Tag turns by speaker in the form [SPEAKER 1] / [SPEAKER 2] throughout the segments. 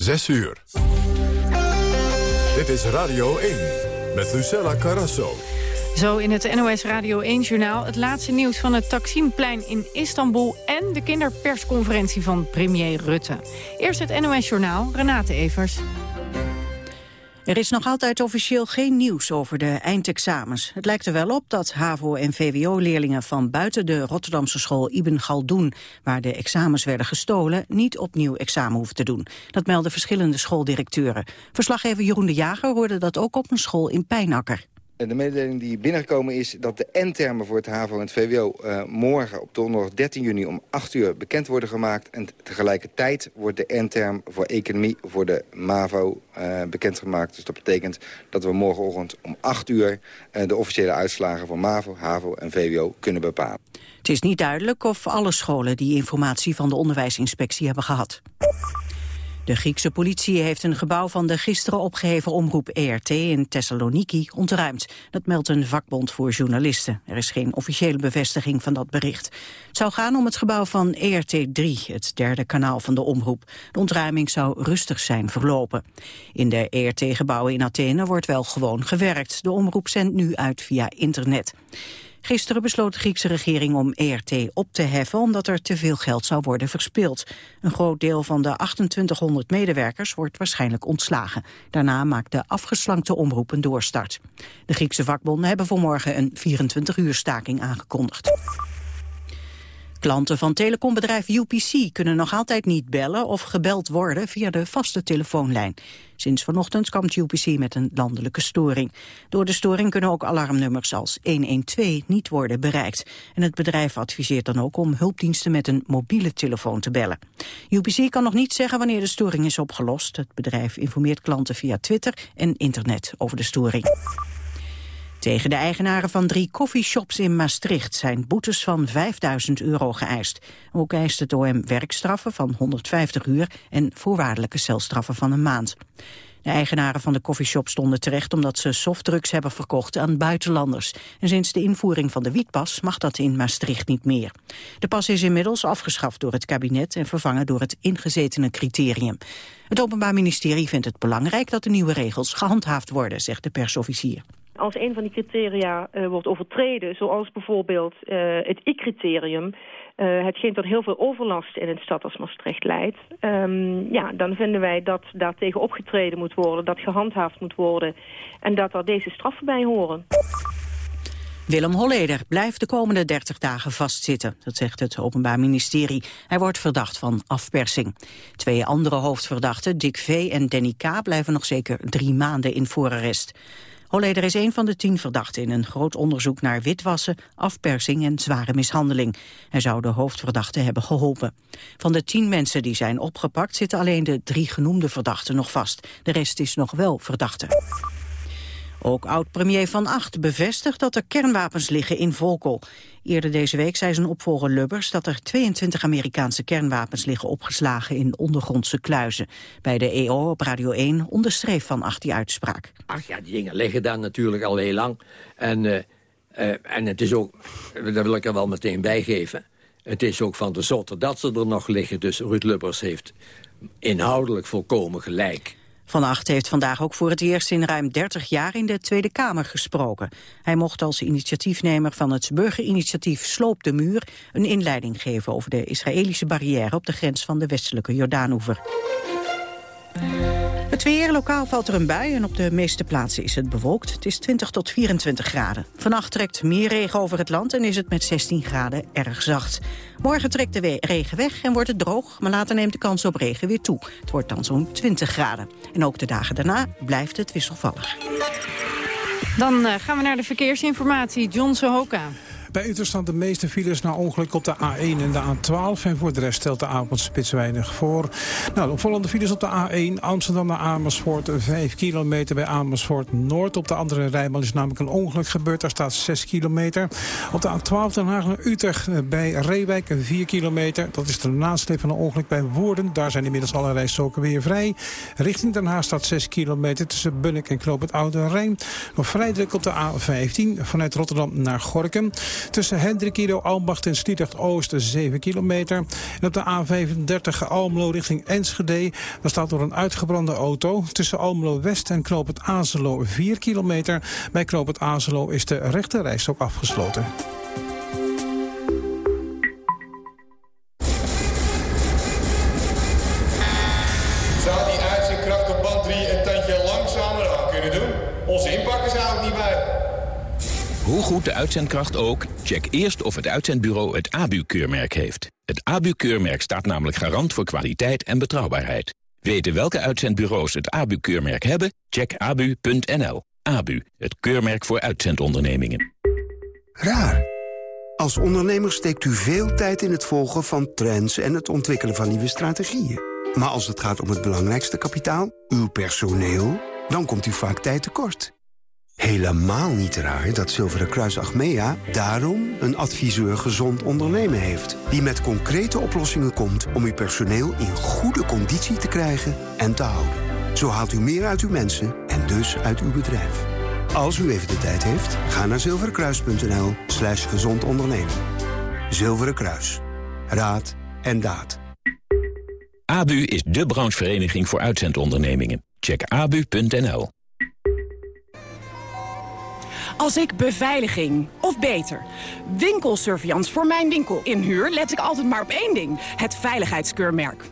[SPEAKER 1] 6 uur. Dit is Radio 1 met Lucella Carrasso.
[SPEAKER 2] Zo in het NOS Radio 1-journaal het laatste nieuws van het Taksimplein in Istanbul... en de kinderpersconferentie van premier Rutte. Eerst het NOS-journaal, Renate Evers.
[SPEAKER 3] Er is nog altijd officieel geen nieuws over de eindexamens. Het lijkt er wel op dat HAVO- en VWO-leerlingen van buiten de Rotterdamse school Ibn Galdoen, waar de examens werden gestolen, niet opnieuw examen hoeven te doen. Dat melden verschillende schooldirecteuren. Verslaggever Jeroen de Jager hoorde dat ook op een school in Pijnakker.
[SPEAKER 4] De mededeling die binnengekomen is dat de N-termen voor het HAVO en het VWO... Uh, morgen op donderdag 13 juni om 8 uur bekend worden gemaakt. En tegelijkertijd wordt de N-term voor economie voor de MAVO uh, bekendgemaakt. Dus dat betekent dat we morgenochtend om 8 uur... Uh, de officiële uitslagen voor MAVO, HAVO en VWO kunnen bepalen.
[SPEAKER 3] Het is niet duidelijk of alle scholen die informatie van de onderwijsinspectie hebben gehad. De Griekse politie heeft een gebouw van de gisteren opgeheven omroep ERT in Thessaloniki ontruimd. Dat meldt een vakbond voor journalisten. Er is geen officiële bevestiging van dat bericht. Het zou gaan om het gebouw van ERT3, het derde kanaal van de omroep. De ontruiming zou rustig zijn verlopen. In de ERT-gebouwen in Athene wordt wel gewoon gewerkt. De omroep zendt nu uit via internet. Gisteren besloot de Griekse regering om ERT op te heffen... omdat er te veel geld zou worden verspild. Een groot deel van de 2800 medewerkers wordt waarschijnlijk ontslagen. Daarna maakt de afgeslankte omroep een doorstart. De Griekse vakbonden hebben voor morgen een 24-uur staking aangekondigd. Klanten van telecombedrijf UPC kunnen nog altijd niet bellen of gebeld worden via de vaste telefoonlijn. Sinds vanochtend kwam UPC met een landelijke storing. Door de storing kunnen ook alarmnummers als 112 niet worden bereikt. En het bedrijf adviseert dan ook om hulpdiensten met een mobiele telefoon te bellen. UPC kan nog niet zeggen wanneer de storing is opgelost. Het bedrijf informeert klanten via Twitter en internet over de storing. Tegen de eigenaren van drie koffieshops in Maastricht zijn boetes van 5000 euro geëist. Ook eist het OM werkstraffen van 150 uur en voorwaardelijke celstraffen van een maand. De eigenaren van de koffieshop stonden terecht omdat ze softdrugs hebben verkocht aan buitenlanders. En sinds de invoering van de wietpas mag dat in Maastricht niet meer. De pas is inmiddels afgeschaft door het kabinet en vervangen door het ingezetene criterium. Het Openbaar Ministerie vindt het belangrijk dat de nieuwe regels gehandhaafd worden, zegt de persofficier
[SPEAKER 5] als een van die criteria uh, wordt overtreden, zoals bijvoorbeeld uh, het I-criterium, uh, hetgeen tot heel veel overlast in een stad als Maastricht leidt, um, ja, dan vinden wij dat daar tegen opgetreden moet worden, dat gehandhaafd moet worden en dat er deze straffen bij horen.
[SPEAKER 3] Willem Holleder blijft de komende 30 dagen vastzitten, dat zegt het Openbaar Ministerie. Hij wordt verdacht van afpersing. Twee andere hoofdverdachten, Dick V. en Danny K. blijven nog zeker drie maanden in voorarrest. Holleder is een van de tien verdachten in een groot onderzoek naar witwassen, afpersing en zware mishandeling. Hij zou de hoofdverdachte hebben geholpen. Van de tien mensen die zijn opgepakt zitten alleen de drie genoemde verdachten nog vast. De rest is nog wel verdachte. Ook oud-premier Van Acht bevestigt dat er kernwapens liggen in Volkel. Eerder deze week zei zijn opvolger Lubbers dat er 22 Amerikaanse kernwapens liggen opgeslagen in ondergrondse kluizen. Bij de EO op Radio 1 onderstreef Van Acht die uitspraak.
[SPEAKER 6] Ach ja, die dingen liggen daar natuurlijk al heel lang. En, uh, uh, en het is ook, daar wil ik er wel meteen bij geven... het is ook van de zotte dat ze er nog liggen. Dus Ruud Lubbers heeft inhoudelijk volkomen gelijk.
[SPEAKER 3] Van Acht heeft vandaag ook voor het eerst in ruim 30 jaar in de Tweede Kamer gesproken. Hij mocht als initiatiefnemer van het burgerinitiatief Sloop de Muur een inleiding geven over de Israëlische barrière op de grens van de westelijke Jordaanoever. Lokaal valt er een bui en op de meeste plaatsen is het bewolkt. Het is 20 tot 24 graden. Vannacht trekt meer regen over het land en is het met 16 graden erg zacht. Morgen trekt de regen weg en wordt het droog, maar later neemt de kans op regen weer toe. Het wordt dan zo'n 20 graden. En ook de dagen daarna blijft het wisselvallig.
[SPEAKER 2] Dan uh, gaan we naar de verkeersinformatie. John Sohoka.
[SPEAKER 7] Bij Utrecht staan de meeste files na ongeluk op de A1 en de A12. En voor de rest stelt de avondspits weinig voor. Nou, de opvallende files op de A1 Amsterdam naar Amersfoort. 5 kilometer bij Amersfoort Noord. Op de andere rijbaan is namelijk een ongeluk gebeurd. Daar staat 6 kilometer. Op de A12 Den Haag naar Utrecht eh, bij Reewijk 4 kilometer. Dat is de nasleep van een ongeluk bij Woerden. Daar zijn inmiddels alle rijstroken weer vrij. Richting Den Haag staat 6 kilometer tussen Bunnik en Knoop het Oude Rijn. Nog vrij druk op de A15 vanuit Rotterdam naar Gorkum. Tussen Hendrikido, Almbacht en Sliedrecht-Oost 7 kilometer. En op de A35 Almelo richting Enschede. Daar staat door een uitgebrande auto. Tussen Almelo West en Knoop het Azelo 4 kilometer. Bij Knoop het is de rechte ook afgesloten.
[SPEAKER 8] Hoe goed de uitzendkracht ook, check eerst of het uitzendbureau het ABU-keurmerk heeft. Het ABU-keurmerk staat namelijk garant voor kwaliteit en betrouwbaarheid. Weten welke uitzendbureaus het ABU-keurmerk hebben? Check abu.nl. ABU, het keurmerk voor uitzendondernemingen.
[SPEAKER 9] Raar. Als ondernemer steekt u veel tijd in het volgen van trends... en het ontwikkelen van nieuwe strategieën. Maar als het gaat om het belangrijkste kapitaal, uw personeel... dan komt u vaak tijd tekort. Helemaal niet raar dat Zilveren Kruis Achmea daarom een adviseur gezond ondernemen heeft. Die met concrete oplossingen komt om uw personeel in goede conditie te krijgen en te houden. Zo haalt u meer uit uw mensen en dus uit uw bedrijf. Als u even de tijd heeft, ga naar zilverenkruis.nl slash gezond ondernemen. Zilveren Kruis. Raad en daad.
[SPEAKER 8] ABU is de branchevereniging voor uitzendondernemingen. Check abu.nl.
[SPEAKER 10] Als ik beveiliging, of beter, winkelsurveillance voor mijn winkel inhuur... let ik altijd maar op één ding, het veiligheidskeurmerk.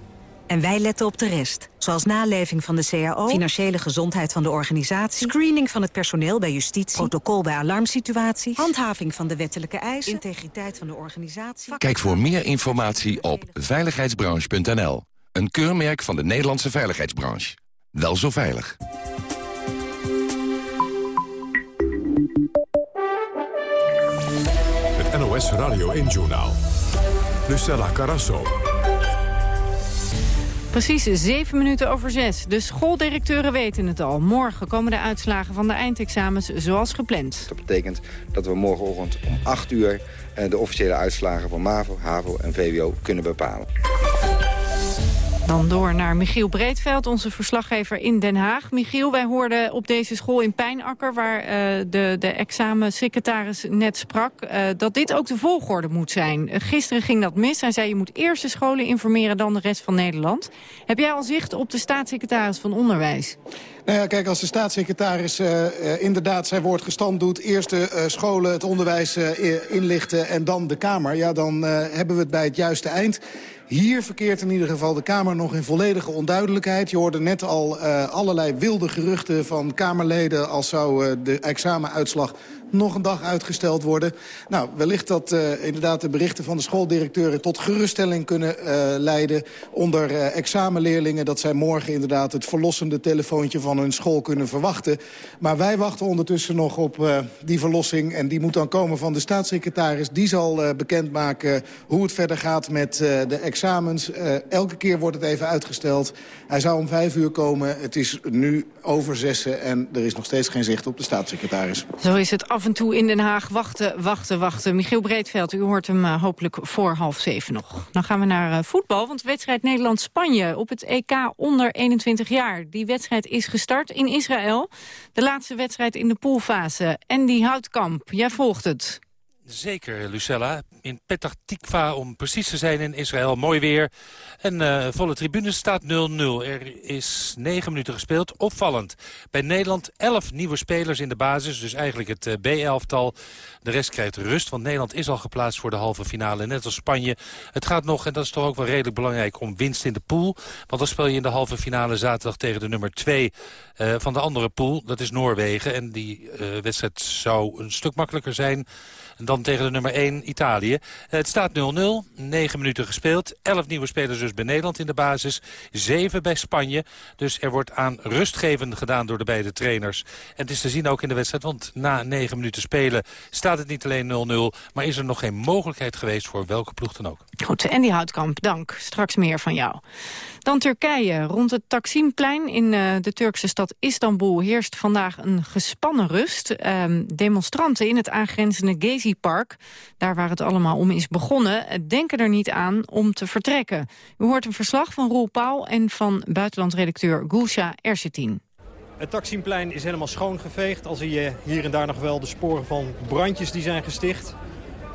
[SPEAKER 11] En wij letten op de rest. Zoals naleving van de CAO, financiële gezondheid van de organisatie... screening van het personeel bij justitie, protocol bij alarmsituaties... handhaving van de wettelijke eisen, integriteit van de organisatie...
[SPEAKER 12] Kijk voor meer informatie op veiligheidsbranche.nl. Een keurmerk van de Nederlandse veiligheidsbranche. Wel zo veilig.
[SPEAKER 1] NOS Radio 1-journaal. Lucella Carasso.
[SPEAKER 2] Precies zeven minuten over zes. De schooldirecteuren weten het al. Morgen komen de uitslagen van de eindexamens zoals gepland.
[SPEAKER 4] Dat betekent dat we morgenochtend om 8 uur... Eh, de officiële uitslagen van MAVO, HAVO en VWO kunnen bepalen.
[SPEAKER 2] Dan door naar Michiel Breedveld, onze verslaggever in Den Haag. Michiel, wij hoorden op deze school in Pijnakker... waar uh, de, de examensecretaris net sprak... Uh, dat dit ook de volgorde moet zijn. Uh, gisteren ging dat mis. Hij zei je moet eerst de scholen informeren... dan de rest van Nederland. Heb jij al zicht op de staatssecretaris van Onderwijs?
[SPEAKER 13] Nou ja, kijk, als de staatssecretaris inderdaad zijn woord gestand doet... eerst de scholen, het onderwijs inlichten en dan de Kamer... ja, dan hebben we het bij het juiste eind. Hier verkeert in ieder geval de Kamer nog in volledige onduidelijkheid. Je hoorde net al uh, allerlei wilde geruchten van Kamerleden... als zou uh, de examenuitslag nog een dag uitgesteld worden. Nou, wellicht dat uh, inderdaad de berichten van de schooldirecteuren... tot geruststelling kunnen uh, leiden onder uh, examenleerlingen... dat zij morgen inderdaad het verlossende telefoontje van hun school kunnen verwachten. Maar wij wachten ondertussen nog op die verlossing... en die moet dan komen van de staatssecretaris. Die zal bekendmaken hoe het verder gaat met de examens. elke keer wordt het even uitgesteld. Hij zou om vijf uur komen. Het is nu over zessen en er is nog steeds geen zicht op de staatssecretaris.
[SPEAKER 2] Zo is het af en toe in Den Haag wachten, wachten, wachten. Michiel Breedveld, u hoort hem uh, hopelijk voor half zeven nog. Dan gaan we naar uh, voetbal, want wedstrijd Nederland-Spanje... op het EK onder 21 jaar. Die wedstrijd is gestart in Israël. De laatste wedstrijd in de poolfase. En die Houtkamp, jij volgt het.
[SPEAKER 14] Zeker, Lucella. In Petah Tikva, om precies te zijn in Israël. Mooi weer. En uh, volle tribune staat 0-0. Er is negen minuten gespeeld. Opvallend. Bij Nederland 11 nieuwe spelers in de basis. Dus eigenlijk het uh, B-elftal. De rest krijgt rust, want Nederland is al geplaatst voor de halve finale. Net als Spanje. Het gaat nog, en dat is toch ook wel redelijk belangrijk, om winst in de pool. Want dan speel je in de halve finale zaterdag tegen de nummer 2 uh, van de andere pool. Dat is Noorwegen. En die wedstrijd zou een stuk makkelijker zijn en dan tegen de nummer 1 Italië. Het staat 0-0. 9 minuten gespeeld. 11 nieuwe spelers dus bij Nederland in de basis. 7 bij Spanje. Dus er wordt aan rustgevend gedaan door de beide trainers. En het is te zien ook in de wedstrijd. Want na 9 minuten spelen staat het niet alleen 0-0. Maar is er nog geen mogelijkheid geweest voor welke ploeg dan ook.
[SPEAKER 2] Goed, en die Houtkamp, dank. Straks meer van jou. Dan Turkije. Rond het Taksimplein in uh, de Turkse stad Istanbul heerst vandaag een gespannen rust. Uh, demonstranten in het aangrenzende Gezi-park, daar waar het allemaal om is begonnen, denken er niet aan om te vertrekken. U hoort een verslag van Roel Pauw en van buitenlandredacteur Gulsha Ersetin.
[SPEAKER 15] Het Taksimplein is helemaal schoongeveegd. Al zie je hier en daar nog wel de sporen van brandjes die zijn gesticht.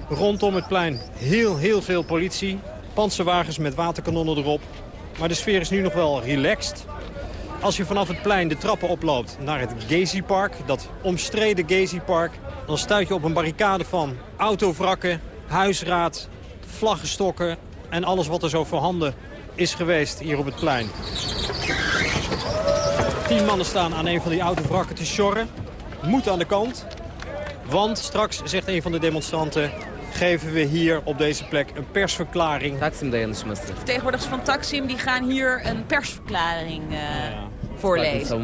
[SPEAKER 15] Rondom het plein heel, heel veel politie. Panzerwagens met waterkanonnen erop. Maar de sfeer is nu nog wel relaxed. Als je vanaf het plein de trappen oploopt naar het Gezi Park, dat omstreden Gezi Park, dan stuit je op een barricade van autovrakken, huisraad, vlaggenstokken en alles wat er zo voorhanden is geweest hier op het plein. Tien mannen staan aan een van die autovrakken te sjorren. Moet aan de kant. Want straks, zegt een van de demonstranten, geven we hier op deze plek een persverklaring.
[SPEAKER 16] Vertegenwoordigers van Taksim die gaan hier een persverklaring uh, voorlezen.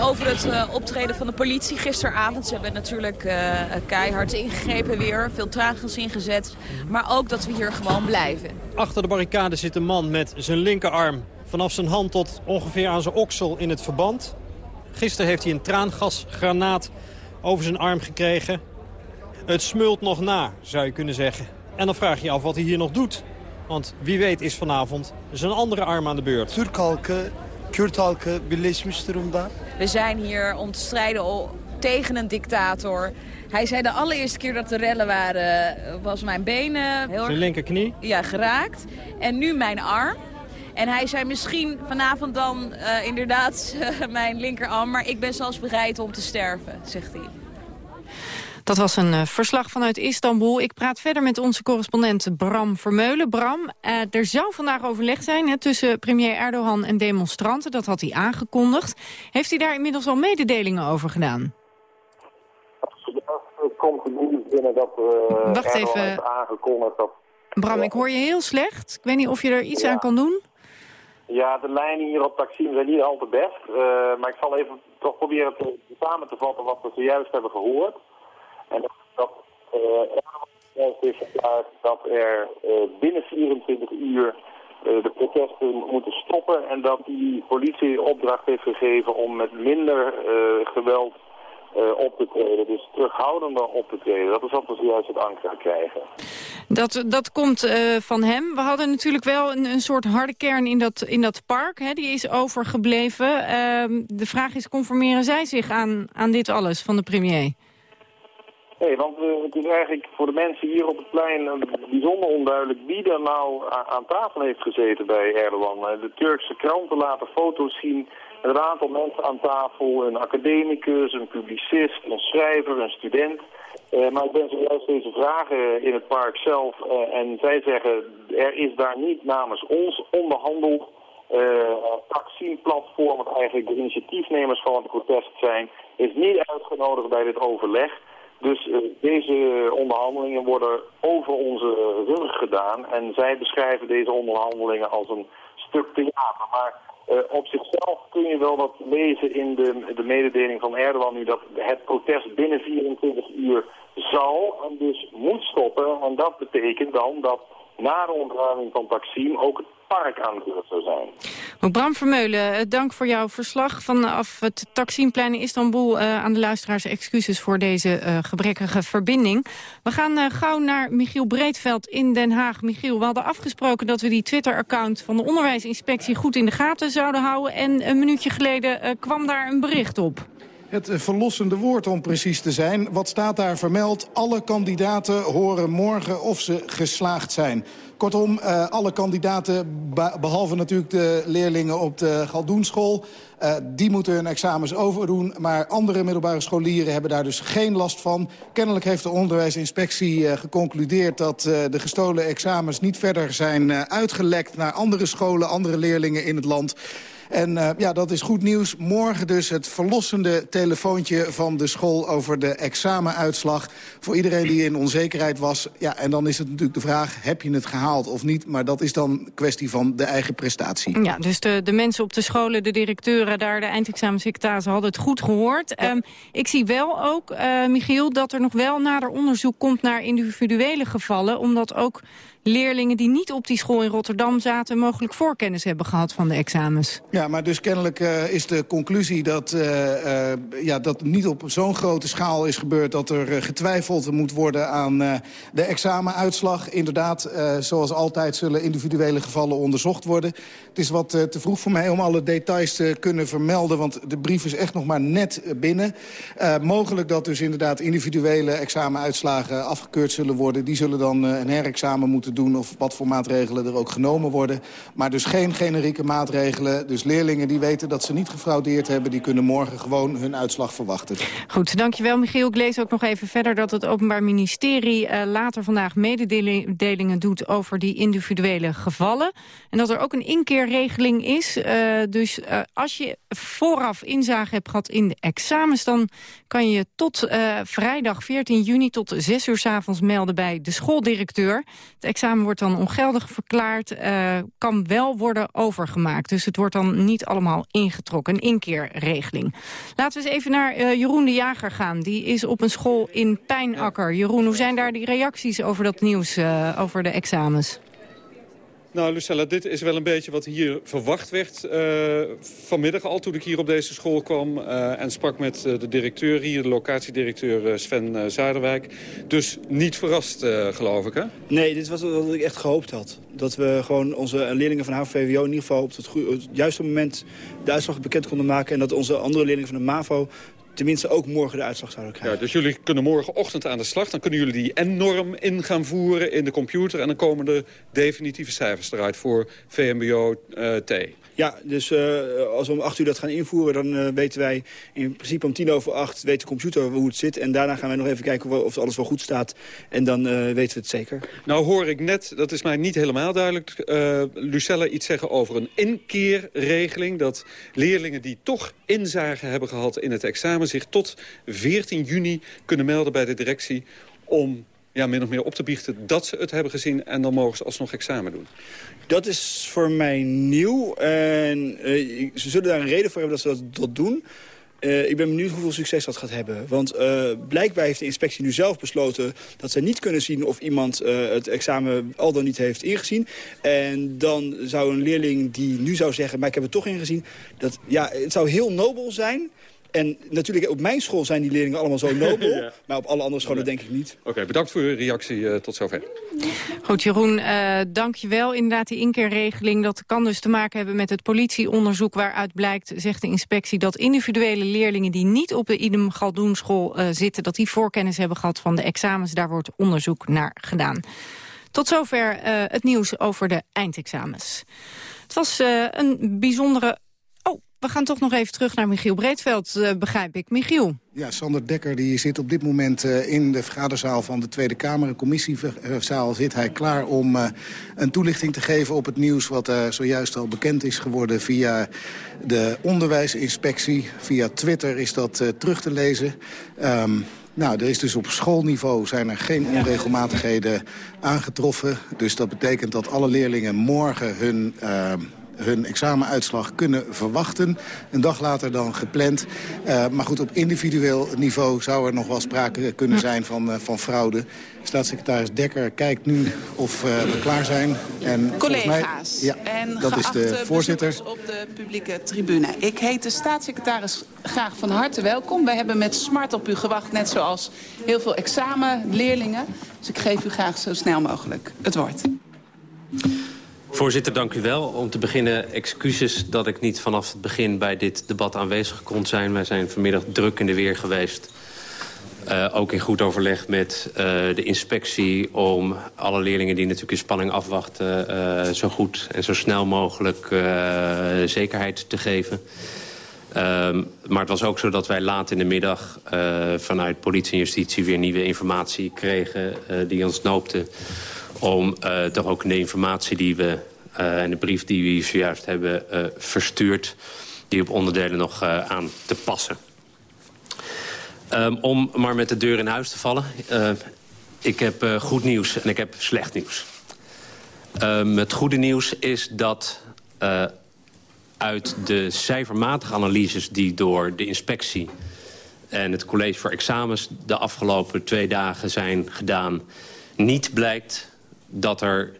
[SPEAKER 16] Over het uh, optreden van de politie gisteravond. Ze hebben natuurlijk uh, keihard ingegrepen weer. Veel traangas ingezet. Maar ook dat we hier gewoon blijven.
[SPEAKER 15] Achter de barricade zit een man met zijn linkerarm vanaf zijn hand tot ongeveer aan zijn oksel in het verband. Gisteren heeft hij een traangasgranaat over zijn arm gekregen. Het smult nog na, zou je kunnen zeggen. En dan vraag je je af wat hij hier nog doet. Want wie weet is vanavond zijn andere arm aan de beurt.
[SPEAKER 17] Türk halkı, Kürt halkı birleşmiş durumda.
[SPEAKER 16] We zijn hier om te strijden tegen een dictator. Hij zei de allereerste keer dat er rellen waren, was mijn benen heel
[SPEAKER 15] Zijn linkerknie?
[SPEAKER 16] Ja, geraakt. En nu mijn arm. En hij zei misschien vanavond dan uh, inderdaad uh, mijn linkerarm... maar ik ben zelfs bereid om te sterven, zegt hij.
[SPEAKER 2] Dat was een uh, verslag vanuit Istanbul. Ik praat verder met onze correspondent Bram Vermeulen. Bram, er zou vandaag overleg zijn hè, tussen premier Erdogan en demonstranten. Dat had hij aangekondigd. Heeft hij daar inmiddels al mededelingen over gedaan?
[SPEAKER 18] Het komt nu binnen dat
[SPEAKER 2] Wacht
[SPEAKER 18] Erdogan
[SPEAKER 2] even.
[SPEAKER 18] heeft aangekondigd dat...
[SPEAKER 2] Bram, ik hoor je heel slecht. Ik weet niet of je er iets
[SPEAKER 18] Ja.
[SPEAKER 2] aan kan doen.
[SPEAKER 18] Ja, de lijnen hier op Taksim zijn niet al te best. eh, maar ik zal even toch proberen te, samen te vatten wat we zojuist hebben gehoord. En dat, dat eh, verklaard dat er eh, binnen 24 uur eh, de protesten moeten stoppen. En dat die politie opdracht heeft gegeven om met minder geweld op te treden. Dus terughoudender op te treden. Dat is wat we zojuist het Ankara krijgen.
[SPEAKER 2] Dat, dat komt van hem. We hadden natuurlijk wel een, een soort harde kern in dat, in dat park. Hè, die is overgebleven. Ehm, de vraag is, conformeren zij zich aan, aan dit alles van de premier?
[SPEAKER 18] Nee, want eh, het is eigenlijk voor de mensen hier op het plein eh, bijzonder onduidelijk wie er nou aan tafel heeft gezeten bij Erdogan. Eh, de Turkse kranten laten foto's zien met een aantal mensen aan tafel. Een academicus, een publicist, een schrijver, een student. Maar ik ben zojuist deze vragen in het park zelf en zij zeggen er is daar niet namens ons onderhandeld. Uh, Taksim-platform, wat eigenlijk de initiatiefnemers van het protest zijn, is niet uitgenodigd bij dit overleg. Dus eh, deze onderhandelingen worden over onze rug gedaan. En zij beschrijven deze onderhandelingen als een stuk theater. Maar eh, op zichzelf kun je wel wat lezen in de, de mededeling van Erdogan nu dat het protest binnen 24 uur zal en dus moet stoppen. En dat betekent dan dat na de ontruiming van Taksim ook het
[SPEAKER 2] Bram Vermeulen, eh, dank voor jouw verslag vanaf het Taksimplein in Istanbul. Eh, aan de luisteraars excuses voor deze eh, gebrekkige verbinding. We gaan gauw naar Michiel Breedveld in Den Haag. Michiel, we hadden afgesproken dat we die Twitter-account van de onderwijsinspectie goed in de gaten zouden houden. En een minuutje geleden kwam daar een bericht op.
[SPEAKER 13] Het eh, verlossende woord om precies te zijn. Wat staat daar vermeld? Alle kandidaten horen morgen of ze geslaagd zijn. Kortom, uh, alle kandidaten, behalve natuurlijk de leerlingen op de Galdoenschool... Uh, die moeten hun examens overdoen. Maar andere middelbare scholieren hebben daar dus geen last van. Kennelijk heeft de onderwijsinspectie uh, geconcludeerd... dat de gestolen examens niet verder zijn uitgelekt naar andere scholen... andere leerlingen in het land... En uh, ja, dat is goed nieuws. Morgen dus het verlossende telefoontje van de school over de examenuitslag. Voor iedereen die in onzekerheid was. Ja, en dan is het natuurlijk de vraag, heb je het gehaald of niet? Maar dat is dan kwestie van de eigen prestatie.
[SPEAKER 2] Ja, dus de, de mensen op de scholen, de directeuren daar, de eindexamensecretarissen hadden het goed gehoord. Ja. Um, ik zie wel ook, uh, Michiel, dat er nog wel nader onderzoek komt naar individuele gevallen. Omdat ook leerlingen die niet op die school in Rotterdam zaten... mogelijk voorkennis hebben gehad van de examens.
[SPEAKER 13] Ja, maar dus kennelijk uh, is de conclusie dat, uh, uh, ja, dat niet op zo'n grote schaal is gebeurd... dat er getwijfeld moet worden aan de examenuitslag. Inderdaad, zoals altijd zullen individuele gevallen onderzocht worden. Het is wat te vroeg voor mij om alle details te kunnen vermelden... want de brief is echt nog maar net binnen. mogelijk dat dus inderdaad individuele examenuitslagen afgekeurd zullen worden. Die zullen dan een herexamen moeten doen of wat voor maatregelen er ook genomen worden. Maar dus geen generieke maatregelen. Dus leerlingen die weten dat ze niet gefraudeerd hebben... die kunnen morgen gewoon hun uitslag verwachten.
[SPEAKER 2] Goed, dankjewel Michiel. Ik lees ook nog even verder dat het Openbaar Ministerie... Uh, later vandaag mededelingen doet over die individuele gevallen. En dat er ook een inkeerregeling is. Uh, dus uh, als je vooraf inzage hebt gehad in de examens... dan kan je tot vrijdag 14 juni tot 6 uur s avonds melden bij de schooldirecteur. Het examen wordt dan ongeldig verklaard, kan wel worden overgemaakt. Dus het wordt dan niet allemaal ingetrokken. Een inkeerregeling. Laten we eens even naar uh, Jeroen de Jager gaan. Die is op een school in Pijnakker. Jeroen, hoe zijn daar die reacties over dat nieuws, uh, over de examens?
[SPEAKER 19] Nou, Lucella, dit is wel een beetje wat hier verwacht werd uh, vanmiddag al toen ik hier op deze school kwam. Uh, en sprak met uh, de directeur hier, de locatiedirecteur Sven Zuiderwijk. Dus niet verrast, geloof ik, hè?
[SPEAKER 17] Nee, dit was wat ik echt gehoopt had. Dat we gewoon onze leerlingen van HVWO in ieder geval op het, op het juiste moment de uitslag bekend konden maken. En dat onze andere leerlingen van de MAVO tenminste ook morgen de uitslag zouden krijgen.
[SPEAKER 19] Ja, dus jullie kunnen morgenochtend aan de slag. Dan kunnen jullie die N-norm in gaan voeren in de computer... en dan komen de definitieve cijfers eruit voor VMBO-T. Uh,
[SPEAKER 17] ja, dus uh, als we om acht uur dat gaan invoeren... dan uh, weten wij in principe om tien over acht weet de computer hoe het zit. En daarna gaan wij nog even kijken of alles wel goed staat. En dan uh, weten we het zeker.
[SPEAKER 19] Nou hoor ik net, dat is mij niet helemaal duidelijk... Lucella iets zeggen over een inkeerregeling. Dat leerlingen die toch inzage hebben gehad in het examen... zich tot 14 juni kunnen melden bij de directie om ja, min of meer op te biechten dat ze het hebben gezien... en dan mogen ze alsnog examen doen.
[SPEAKER 17] Dat is voor mij nieuw. En uh, ze zullen daar een reden voor hebben dat ze dat, doen. Uh, ik ben benieuwd hoeveel succes dat gaat hebben. Want uh, blijkbaar heeft de inspectie nu zelf besloten... dat ze niet kunnen zien of iemand het examen al dan niet heeft ingezien. En dan zou een leerling die nu zou zeggen... maar ik heb het toch ingezien... Dat, ja, het zou heel nobel zijn... En natuurlijk, op mijn school zijn die leerlingen allemaal zo nobel. ja. Maar op alle andere scholen denk ik niet.
[SPEAKER 19] Oké, okay, bedankt voor uw reactie. Uh, tot zover.
[SPEAKER 2] Goed, Jeroen, uh, dank je wel. Inderdaad, die inkeerregeling, dat kan dus te maken hebben met het politieonderzoek... waaruit blijkt, zegt de inspectie, dat individuele leerlingen... die niet op de Idem Galdoenschool uh, zitten... dat die voorkennis hebben gehad van de examens. Daar wordt onderzoek naar gedaan. Tot zover het nieuws over de eindexamens. Het was een bijzondere we gaan toch nog even terug naar Michiel Breedveld, uh, begrijp ik. Michiel.
[SPEAKER 13] Ja, Sander Dekker die zit op dit moment uh, in de vergaderzaal van de Tweede Kamer. Commissiezaal zit hij klaar om uh, een toelichting te geven op het nieuws... wat zojuist al bekend is geworden via de onderwijsinspectie. Via Twitter is dat terug te lezen. Um, nou, er is dus op schoolniveau zijn er geen onregelmatigheden aangetroffen. Dus dat betekent dat alle leerlingen morgen hun... Hun examenuitslag kunnen verwachten. Een dag later dan gepland. Uh, maar goed, op individueel niveau zou er nog wel sprake kunnen zijn van, uh, van fraude. Staatssecretaris Dekker kijkt nu of uh, we klaar zijn.
[SPEAKER 20] En Collega's mij, ja, en dat is de voorzitter op de publieke tribune. Ik heet de staatssecretaris graag van harte welkom. We hebben met smart op u gewacht, net zoals heel veel examenleerlingen. Dus ik geef u graag zo snel mogelijk het woord.
[SPEAKER 21] Voorzitter, dank u wel. Om te beginnen excuses dat ik niet vanaf het begin bij dit debat aanwezig kon zijn. Wij zijn vanmiddag druk in de weer geweest. Uh, ook in goed overleg met uh, de inspectie om alle leerlingen die natuurlijk in spanning afwachten... Uh, zo goed en zo snel mogelijk zekerheid te geven. Um, maar het was ook zo dat wij laat in de middag vanuit politie en justitie... weer nieuwe informatie kregen die ons noopte om uh, toch ook de informatie die we... Uh, en de brief die we zojuist hebben uh, verstuurd... die op onderdelen nog aan te passen. Um, om maar met de deur in huis te vallen. ik heb goed nieuws en ik heb slecht nieuws. Um, het goede nieuws is dat uit de cijfermatige analyses... die door de inspectie en het college voor examens... de afgelopen twee dagen zijn gedaan... niet blijkt dat er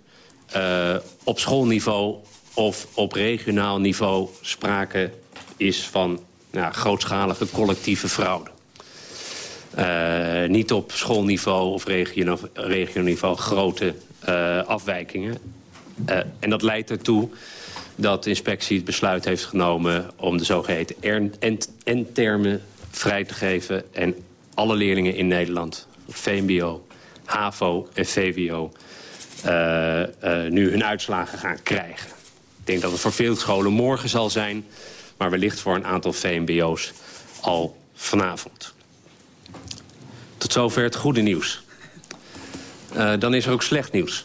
[SPEAKER 21] uh, op schoolniveau of op regionaal niveau sprake is van nou, grootschalige collectieve fraude. Uh, niet op schoolniveau of regioniveau grote uh, afwijkingen. En dat leidt ertoe dat de inspectie het besluit heeft genomen... om de zogeheten N-termen vrij te geven... en alle leerlingen in Nederland, VMBO, HAVO en VWO... nu hun uitslagen gaan krijgen. Ik denk dat het voor veel scholen morgen zal zijn... maar wellicht voor een aantal VMBO's al vanavond. Tot zover het goede nieuws. Uh, dan is er ook slecht nieuws.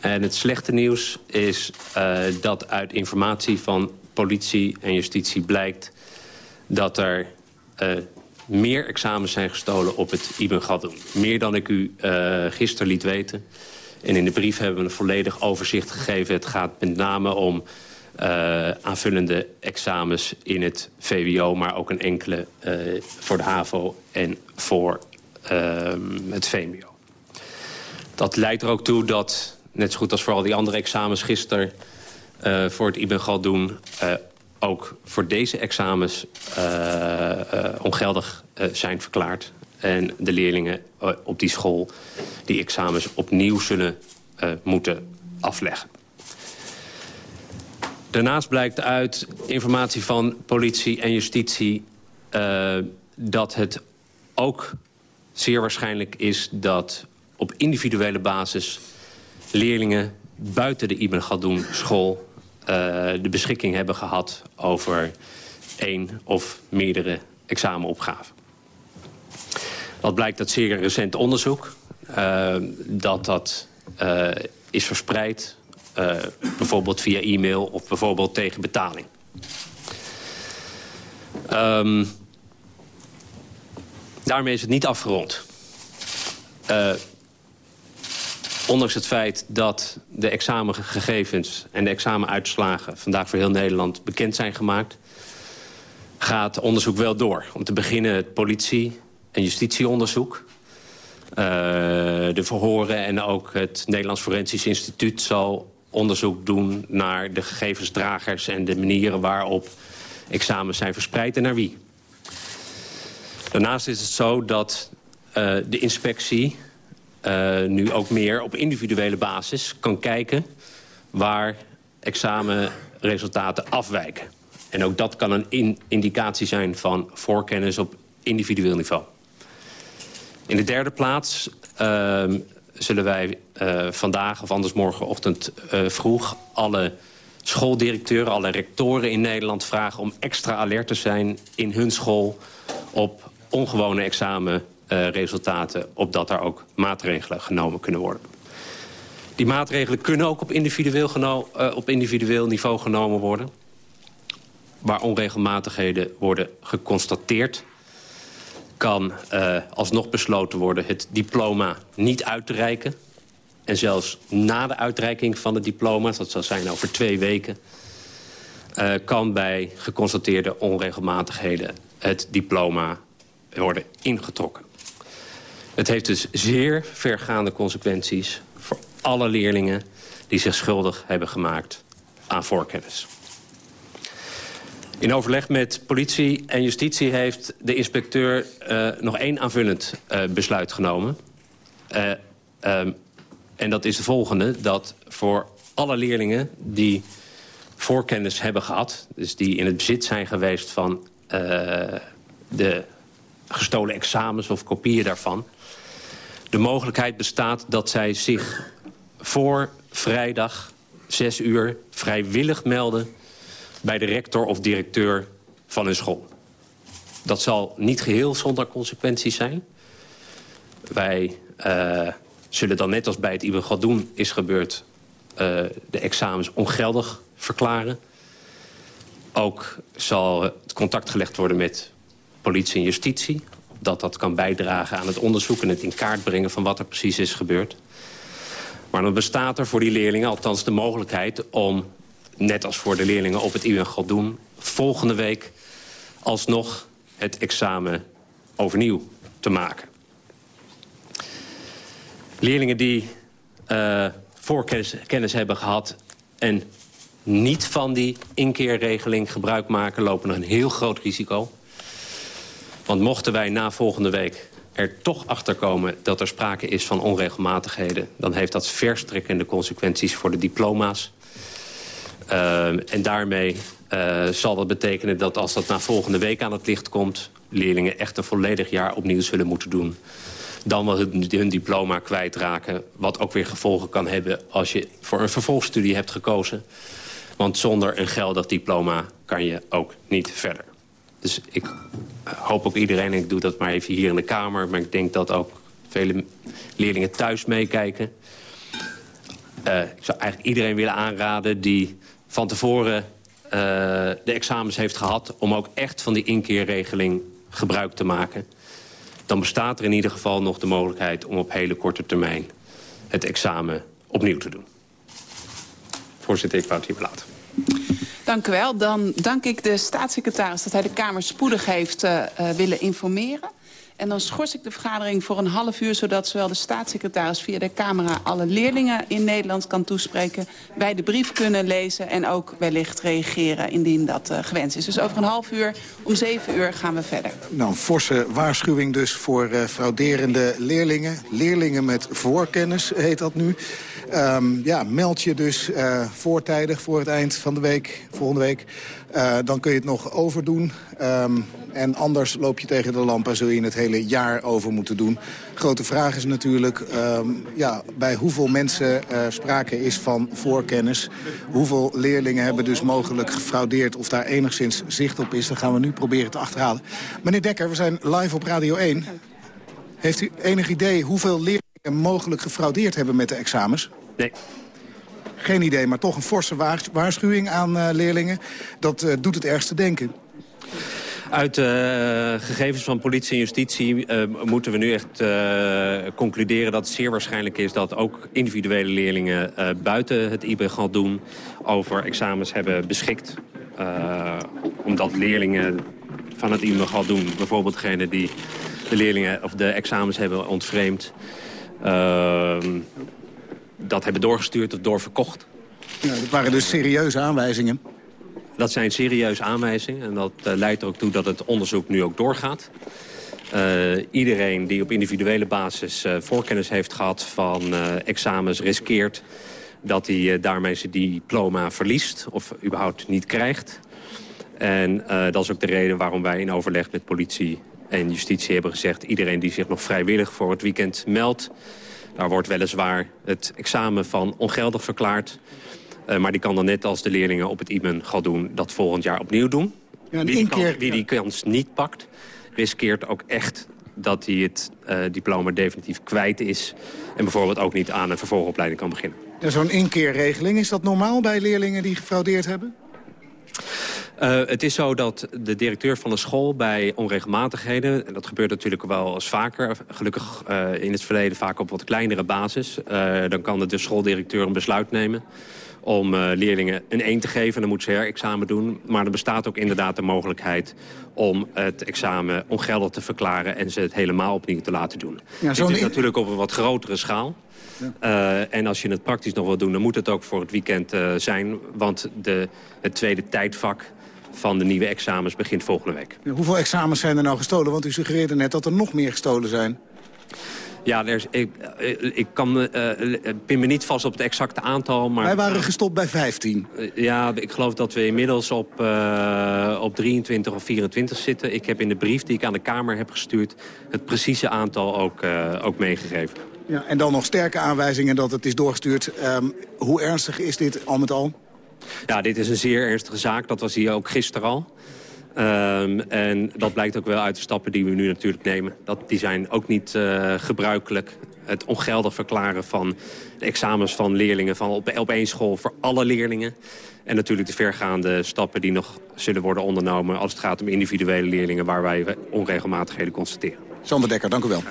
[SPEAKER 21] En het slechte nieuws is dat uit informatie van politie en justitie blijkt... dat er meer examens zijn gestolen op het Ibn Galdoen. Meer dan ik u gisteren liet weten. En in de brief hebben we een volledig overzicht gegeven. Het gaat met name om uh, aanvullende examens in het VWO... maar ook een enkele uh, voor de HAVO en voor uh, het VMBO. Dat leidt er ook toe dat, net zo goed als voor al die andere examens gisteren... voor het IBN Galdoen ook voor deze examens ongeldig zijn verklaard. En de leerlingen op die school die examens opnieuw zullen moeten afleggen. Daarnaast blijkt uit informatie van politie en justitie... Uh, dat het ook zeer waarschijnlijk is dat op individuele basis... leerlingen buiten de Ibn Galdoen school uh, de beschikking hebben gehad... over één of meerdere examenopgaven. Dat blijkt uit zeer recent onderzoek. Uh, dat dat uh, is verspreid uh, bijvoorbeeld via e-mail of bijvoorbeeld tegen betaling. Um, daarmee is het niet afgerond. Ondanks het feit dat de examengegevens en de examenuitslagen... vandaag voor heel Nederland bekend zijn gemaakt... gaat onderzoek wel door. Om te beginnen het politie- en justitieonderzoek. Uh, de verhoren en ook het Nederlands Forensisch Instituut... zal onderzoek doen naar de gegevensdragers... en de manieren waarop examens zijn verspreid en naar wie. Daarnaast is het zo dat uh, de inspectie uh, nu ook meer op individuele basis kan kijken... waar examenresultaten afwijken. En ook dat kan een in indicatie zijn van voorkennis op individueel niveau. In de derde plaats uh, zullen wij uh, vandaag of anders morgenochtend uh, vroeg... alle schooldirecteuren, alle rectoren in Nederland vragen... om extra alert te zijn in hun school op ongewone examenresultaten... Uh, opdat er ook maatregelen genomen kunnen worden. Die maatregelen kunnen ook op individueel, op individueel niveau genomen worden... waar onregelmatigheden worden geconstateerd kan uh, alsnog besloten worden het diploma niet uit te reiken. En zelfs na de uitreiking van het diploma, dat zal zijn over twee weken... Uh, kan bij geconstateerde onregelmatigheden het diploma worden ingetrokken. Het heeft dus zeer vergaande consequenties voor alle leerlingen... die zich schuldig hebben gemaakt aan voorkennis. In overleg met politie en justitie heeft de inspecteur uh, nog één aanvullend uh, besluit genomen. Uh, um, en dat is de volgende, dat voor alle leerlingen die voorkennis hebben gehad... dus die in het bezit zijn geweest van de gestolen examens of kopieën daarvan... de mogelijkheid bestaat dat zij zich voor vrijdag 6 uur vrijwillig melden bij de rector of directeur van hun school. Dat zal niet geheel zonder consequenties zijn. Wij uh, zullen dan net als bij het Ibn Galdoen is gebeurd... Uh, de examens ongeldig verklaren. Ook zal het contact gelegd worden met politie en justitie. Dat dat kan bijdragen aan het onderzoek en het in kaart brengen... van wat er precies is gebeurd. Maar dan bestaat er voor die leerlingen althans de mogelijkheid... om net als voor de leerlingen op het IUN doen... volgende week alsnog het examen overnieuw te maken. Leerlingen die uh, voorkennis kennis hebben gehad... en niet van die inkeerregeling gebruik maken... lopen we een heel groot risico. Want mochten wij na volgende week er toch achter komen dat er sprake is van onregelmatigheden... dan heeft dat verstrekkende consequenties voor de diploma's. Uh, en daarmee uh, zal dat betekenen dat als dat na volgende week aan het licht komt... leerlingen echt een volledig jaar opnieuw zullen moeten doen. Dan wel hun, diploma kwijtraken. Wat ook weer gevolgen kan hebben als je voor een vervolgstudie hebt gekozen. Want zonder een geldig diploma kan je ook niet verder. Dus ik hoop ook iedereen, en ik doe dat maar even hier in de Kamer... maar ik denk dat ook vele leerlingen thuis meekijken. Uh, ik zou eigenlijk iedereen willen aanraden die van tevoren uh, de examens heeft gehad... om ook echt van die inkeerregeling gebruik te maken. Dan bestaat er in ieder geval nog de mogelijkheid om op hele korte termijn... het examen opnieuw te doen. Voorzitter, ik wou het hier laten.
[SPEAKER 20] Dank u wel. Dan dank ik de staatssecretaris dat hij de Kamer spoedig heeft uh, uh, willen informeren. En dan schors ik de vergadering voor een half uur... zodat zowel de staatssecretaris via de camera alle leerlingen in Nederland kan toespreken... wij de brief kunnen lezen en ook wellicht reageren indien dat uh, gewenst is. Dus over een half uur, om zeven uur gaan we verder.
[SPEAKER 13] Nou, forse waarschuwing dus voor uh, frauderende leerlingen. Leerlingen met voorkennis heet dat nu. Um, ja, meld je dus uh, voortijdig voor het eind van de week, volgende week. Uh, dan kun je het nog overdoen. Um, en anders loop je tegen de lamp en zul je het hele jaar over moeten doen. Grote vraag is natuurlijk um, ja, bij hoeveel mensen uh, sprake is van voorkennis. Hoeveel leerlingen hebben dus mogelijk gefraudeerd of daar enigszins zicht op is. Dat gaan we nu proberen te achterhalen. Meneer Dekker, we zijn live op Radio 1. Heeft u enig idee hoeveel leerlingen mogelijk gefraudeerd hebben met de examens?
[SPEAKER 21] Nee.
[SPEAKER 13] Geen idee, maar toch een forse waarschuwing aan uh, leerlingen. Dat uh, doet het ergste denken.
[SPEAKER 21] Uit uh, gegevens van politie en justitie moeten we nu echt concluderen dat het zeer waarschijnlijk is dat ook individuele leerlingen buiten het IB gaan doen over examens hebben beschikt. omdat leerlingen van het IB gaan doen, bijvoorbeeld degene die de leerlingen of de examens hebben ontvreemd, ehm, dat hebben doorgestuurd of doorverkocht.
[SPEAKER 13] Ja, dat waren dus serieuze aanwijzingen.
[SPEAKER 21] Dat zijn serieuze aanwijzingen en dat uh, leidt er ook toe dat het onderzoek nu ook doorgaat. Uh, iedereen die op individuele basis uh, voorkennis heeft gehad van examens riskeert dat hij daarmee zijn diploma verliest of überhaupt niet krijgt. En dat is ook de reden waarom wij in overleg met politie en justitie hebben gezegd... iedereen die zich nog vrijwillig voor het weekend meldt... daar wordt weliswaar het examen van ongeldig verklaard... Uh, maar die kan dan net als de leerlingen op het IBEN gaan doen... dat volgend jaar opnieuw doen.
[SPEAKER 13] Ja,
[SPEAKER 21] wie, die
[SPEAKER 13] keer,
[SPEAKER 21] kan, wie die kans niet pakt, riskeert ook echt dat hij het uh, diploma definitief kwijt is... en bijvoorbeeld ook niet aan een vervolgopleiding kan beginnen.
[SPEAKER 13] Ja, Zo'n inkeerregeling, is dat normaal bij leerlingen die gefraudeerd hebben?
[SPEAKER 21] Uh, het is zo dat de directeur van de school bij onregelmatigheden... en dat gebeurt natuurlijk wel eens vaker... gelukkig uh, in het verleden vaak op wat kleinere basis... Uh, dan kan de schooldirecteur een besluit nemen om uh, leerlingen een 1 te geven. Dan moeten ze herexamen doen. Maar er bestaat ook inderdaad de mogelijkheid om het examen ongeldig te verklaren... en ze het helemaal opnieuw te laten doen. Ja, Dit is natuurlijk op een wat grotere schaal. Ja. Uh, en als je het praktisch nog wil doen, dan moet het ook voor het weekend uh, zijn. Want de, het tweede tijdvak van de nieuwe examens begint volgende week.
[SPEAKER 13] Ja, hoeveel examens zijn er nou gestolen? Want u suggereerde net dat er nog meer gestolen zijn.
[SPEAKER 21] Ja, er is, ik, ik kan, uh, pin me niet vast op het exacte aantal. Maar,
[SPEAKER 13] Wij waren gestopt bij 15.
[SPEAKER 21] Uh, ja, ik geloof dat we inmiddels op, uh, op 23 of 24 zitten. Ik heb in de brief die ik aan de Kamer heb gestuurd... het precieze aantal ook, ook meegegeven.
[SPEAKER 13] Ja, en dan nog sterke aanwijzingen dat het is doorgestuurd. Um, hoe ernstig is dit al met al?
[SPEAKER 21] Ja, dit is een zeer ernstige zaak. Dat was hier ook gisteren al. Um, en dat blijkt ook wel uit de stappen die we nu natuurlijk nemen. Dat, die zijn ook niet uh, gebruikelijk. Het ongeldig verklaren van de examens van leerlingen van op, op één school voor alle leerlingen. En natuurlijk de vergaande stappen die nog zullen worden ondernomen... als het gaat om individuele leerlingen waar wij onregelmatigheden constateren.
[SPEAKER 13] Sander Dekker, dank u wel.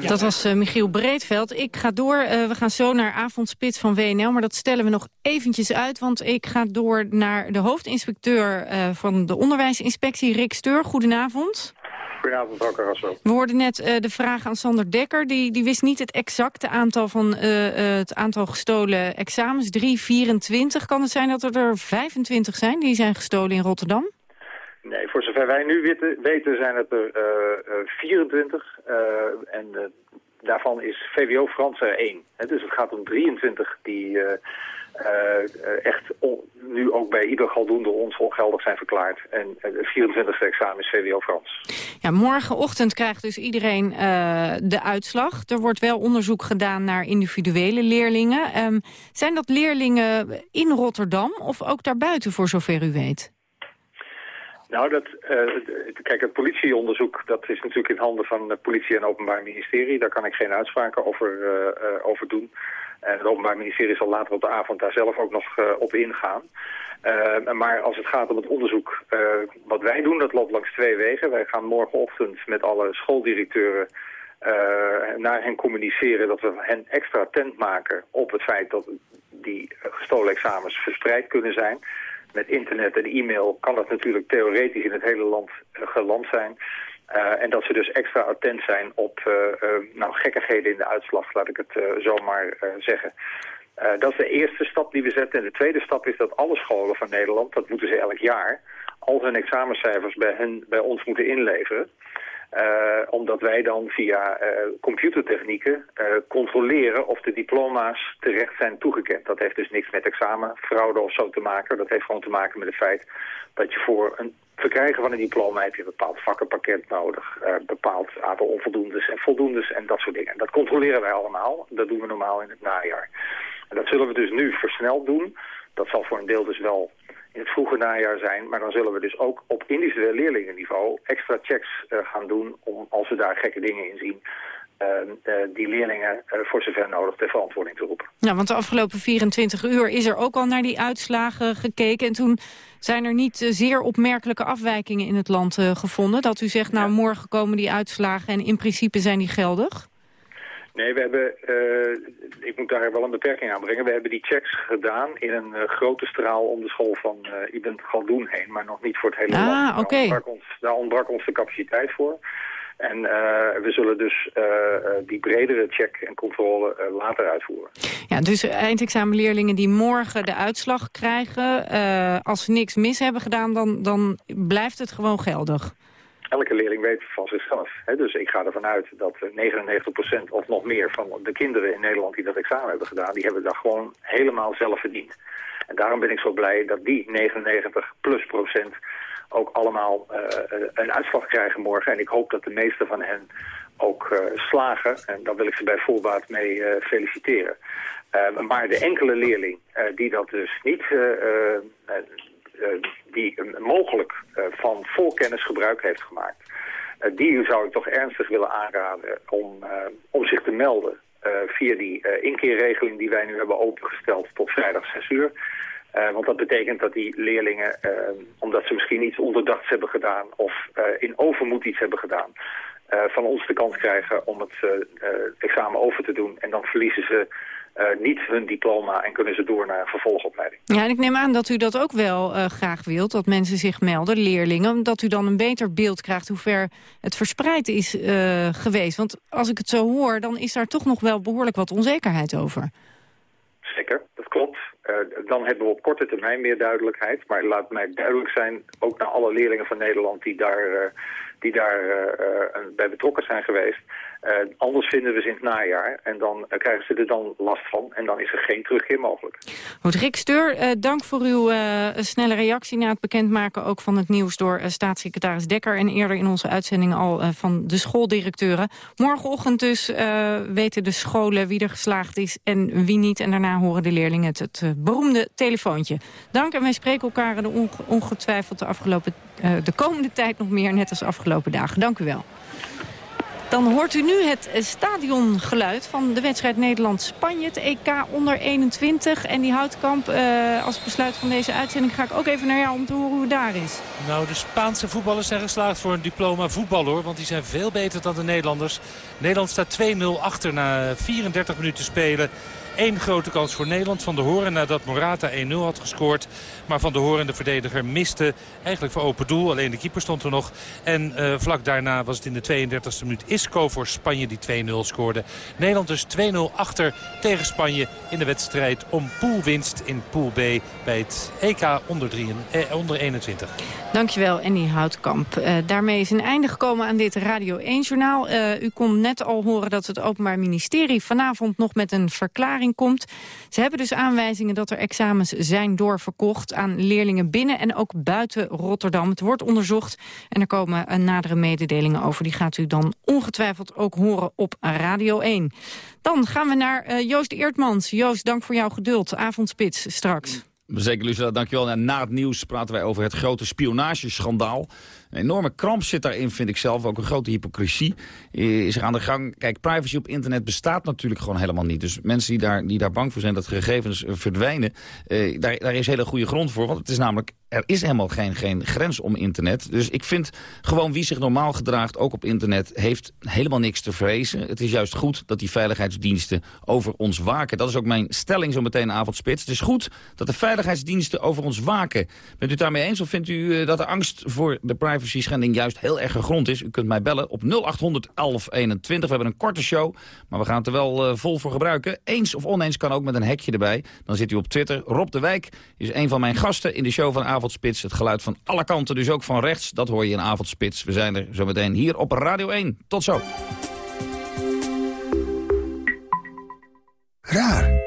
[SPEAKER 2] Dat was uh, Michiel Breedveld. Ik ga door. Uh, we gaan zo naar avondspits van WNL, maar dat stellen we nog eventjes uit. Want ik ga door naar de hoofdinspecteur uh, van de onderwijsinspectie, Rick Steur. Goedenavond.
[SPEAKER 22] Goedenavond, mevrouw Carrasso.
[SPEAKER 2] We hoorden net uh, de vraag aan Sander Dekker. Die, die wist niet het exacte aantal van uh, uh, het aantal gestolen examens. 324. Kan het zijn dat er er 25 zijn die zijn gestolen in Rotterdam?
[SPEAKER 22] Nee, voor zover wij nu weten, zijn het er 24. en daarvan is VWO Frans er één. dus het gaat om 23 die echt nu ook bij ieder galdoen door ons ongeldig zijn verklaard. En het 24e examen is VWO Frans.
[SPEAKER 2] Ja, morgenochtend krijgt dus iedereen de uitslag. Er wordt wel onderzoek gedaan naar individuele leerlingen. Um, zijn dat leerlingen in Rotterdam of ook daarbuiten voor zover u weet?
[SPEAKER 22] Nou, dat, uh, kijk, het politieonderzoek dat is natuurlijk in handen van de politie en openbaar ministerie. Daar kan ik geen uitspraken over, uh, over doen. En het Openbaar Ministerie zal later op de avond daar zelf ook nog op ingaan. Maar als het gaat om het onderzoek wat wij doen, dat loopt langs twee wegen. Wij gaan morgenochtend met alle schooldirecteuren naar hen communiceren... dat we hen extra attent maken op het feit dat die gestolen examens verspreid kunnen zijn met internet en e-mail kan dat natuurlijk theoretisch in het hele land geland zijn. Uh, en dat ze dus extra attent zijn op uh, nou, gekkigheden in de uitslag, laat ik het zomaar zeggen. dat is de eerste stap die we zetten. En de tweede stap is dat alle scholen van Nederland, dat moeten ze elk jaar, al hun examencijfers bij, hen, bij ons moeten inleveren. Omdat wij dan via computertechnieken controleren of de diploma's terecht zijn toegekend. Dat heeft dus niks met examenfraude of zo te maken. Dat heeft gewoon te maken met het feit dat je voor een verkrijgen van een diploma heb je een bepaald vakkenpakket nodig. Bepaald aantal onvoldoendes en voldoendes en dat soort dingen. En dat controleren wij allemaal. Dat doen we normaal in het najaar. En dat zullen we dus nu versneld doen. Dat zal voor een deel dus wel in het vroege najaar zijn. Maar dan zullen we dus ook op individueel leerlingenniveau extra checks uh, gaan doen... om als we daar gekke dingen in zien... Uh, uh, die leerlingen uh, voor zover nodig ter verantwoording te roepen.
[SPEAKER 2] Ja, want de afgelopen 24 uur is er ook al naar die uitslagen gekeken. En toen zijn er niet zeer opmerkelijke afwijkingen in het land gevonden. Dat u zegt, nou morgen komen die uitslagen en in principe zijn die geldig?
[SPEAKER 22] Nee, we hebben, ik moet daar wel een beperking aan brengen. We hebben die checks gedaan in een grote straal om de school van Ibn Galdoen heen. Maar nog niet voor het hele
[SPEAKER 2] ah,
[SPEAKER 22] land.
[SPEAKER 2] Daar, okay.
[SPEAKER 22] ontbrak ons, daar ontbrak ons de capaciteit voor. En uh, we zullen dus uh, die bredere check en controle uh, later uitvoeren.
[SPEAKER 2] Ja, dus eindexamenleerlingen die morgen de uitslag krijgen... als ze niks mis hebben gedaan, dan, dan blijft het gewoon geldig.
[SPEAKER 22] Elke leerling weet van zichzelf. Hè? Dus ik ga ervan uit dat 99% of nog meer van de kinderen in Nederland die dat examen hebben gedaan... die hebben dat gewoon helemaal zelf verdiend. En daarom ben ik zo blij dat die 99 plus procent ook allemaal uh, een uitslag krijgen morgen. En ik hoop dat de meeste van hen ook slagen. En daar wil ik ze bij voorbaat mee feliciteren. Maar de enkele leerling die dat dus niet, die mogelijk van voorkennis gebruik heeft gemaakt, die zou ik toch ernstig willen aanraden om, om zich te melden via die inkeerregeling die wij nu hebben opengesteld tot vrijdag 6 uur. Want dat betekent dat die leerlingen, omdat ze misschien iets onderdachts hebben gedaan of in overmoed iets hebben gedaan, van ons de kans krijgen om het examen over te doen. En dan verliezen ze niet hun diploma en kunnen ze door naar een vervolgopleiding.
[SPEAKER 2] Ja, en ik neem aan dat u dat ook wel graag wilt, dat mensen zich melden, leerlingen, omdat u dan een beter beeld krijgt hoe ver het verspreid is geweest. Want als ik het zo hoor, dan is daar toch nog wel behoorlijk wat onzekerheid over.
[SPEAKER 22] Zeker, dat klopt. Uh, dan hebben we op korte termijn meer duidelijkheid. Maar laat mij duidelijk zijn, ook naar alle leerlingen van Nederland die daar, uh, die daar uh, bij betrokken zijn geweest. Anders vinden we ze in het najaar en dan krijgen ze er dan last van. En dan is er geen terugkeer mogelijk.
[SPEAKER 2] Goed, Rick Steur, dank voor uw snelle reactie na het bekendmaken ook van het nieuws door staatssecretaris Dekker. En eerder in onze uitzending al van de schooldirecteuren. Morgenochtend dus weten de scholen wie er geslaagd is en wie niet. En daarna horen de leerlingen het, het beroemde telefoontje. Dank en wij spreken elkaar de ongetwijfeld de, afgelopen, de komende tijd nog meer, net als afgelopen dagen. Dank u wel. Dan hoort u nu het stadiongeluid van de wedstrijd Nederland-Spanje. Het EK onder 21. En die Houtkamp, uh, als besluit van deze uitzending ga ik ook even naar jou om te horen hoe het daar is.
[SPEAKER 14] Nou, de Spaanse voetballers zijn geslaagd voor een diploma voetballer. Want die zijn veel beter dan de Nederlanders. Nederland staat 2-0 achter na 34 minuten spelen één grote kans voor Nederland. Van de Horen nadat Morata 1-0 had gescoord. Maar Van de Horen, de verdediger, miste eigenlijk voor open doel. Alleen de keeper stond er nog. En uh, vlak daarna was het in de 32e minuut Isco voor Spanje die 2-0 scoorde. Nederland dus 2-0 achter tegen Spanje in de wedstrijd om poolwinst in Pool B bij het EK onder, 3, eh, onder 21.
[SPEAKER 2] Dankjewel, Annie Houtkamp. Uh, daarmee is een einde gekomen aan dit Radio 1-journaal. Uh, u kon net al horen dat het Openbaar Ministerie vanavond nog met een verklaring komt. Ze hebben dus aanwijzingen dat er examens zijn doorverkocht aan leerlingen binnen en ook buiten Rotterdam. Het wordt onderzocht en er komen nadere mededelingen over. Die gaat u dan ongetwijfeld ook horen op Radio 1. Dan gaan we naar Joost Eertmans. Joost, dank voor jouw geduld. Avondspits straks.
[SPEAKER 23] Zeker, Lucilla, dankjewel. Na het nieuws praten wij over het grote spionageschandaal. Een enorme kramp zit daarin, vind ik zelf. Ook een grote hypocrisie is er aan de gang. Kijk, privacy op internet bestaat natuurlijk gewoon helemaal niet. Dus mensen die daar, die daar bang voor zijn dat gegevens verdwijnen... Eh, daar, daar is hele goede grond voor. Want het is namelijk er is helemaal geen, geen grens om internet. Dus ik vind gewoon wie zich normaal gedraagt, ook op internet, heeft helemaal niks te vrezen. Het is juist goed dat die veiligheidsdiensten over ons waken. Dat is ook mijn stelling zo meteen avondspits. Het is goed dat de veiligheidsdiensten over ons waken. Bent u daarmee eens of vindt u eh, dat de angst voor de privacy schending juist heel erg gegrond is? U kunt mij bellen op 0800 1121. We hebben een korte show, maar we gaan het er wel uh, vol voor gebruiken. Eens of oneens kan ook met een hekje erbij. Dan zit u op Twitter. Rob de Wijk is een van mijn gasten in de show van Avondspits. Het geluid van alle kanten, dus ook van rechts. Dat hoor je in Avondspits. We zijn er zometeen hier op Radio 1. Tot zo.
[SPEAKER 9] Raar.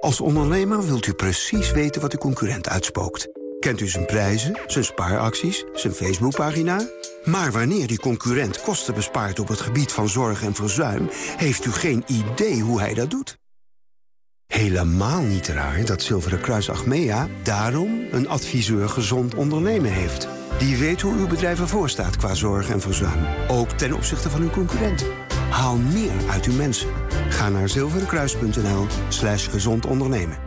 [SPEAKER 9] Als ondernemer wilt u precies weten wat de concurrent uitspookt. Kent u zijn prijzen, zijn spaaracties, zijn Facebookpagina? Maar wanneer die concurrent kosten bespaart op het gebied van zorg en verzuim... heeft u geen idee hoe hij dat doet. Helemaal niet raar dat Zilveren Kruis Achmea daarom een adviseur gezond ondernemen heeft. Die weet hoe uw bedrijf ervoor staat qua zorg en verzuim. Ook ten opzichte van uw concurrent. Haal meer uit uw mensen. Ga naar zilverenkruis.nl slash gezond ondernemen.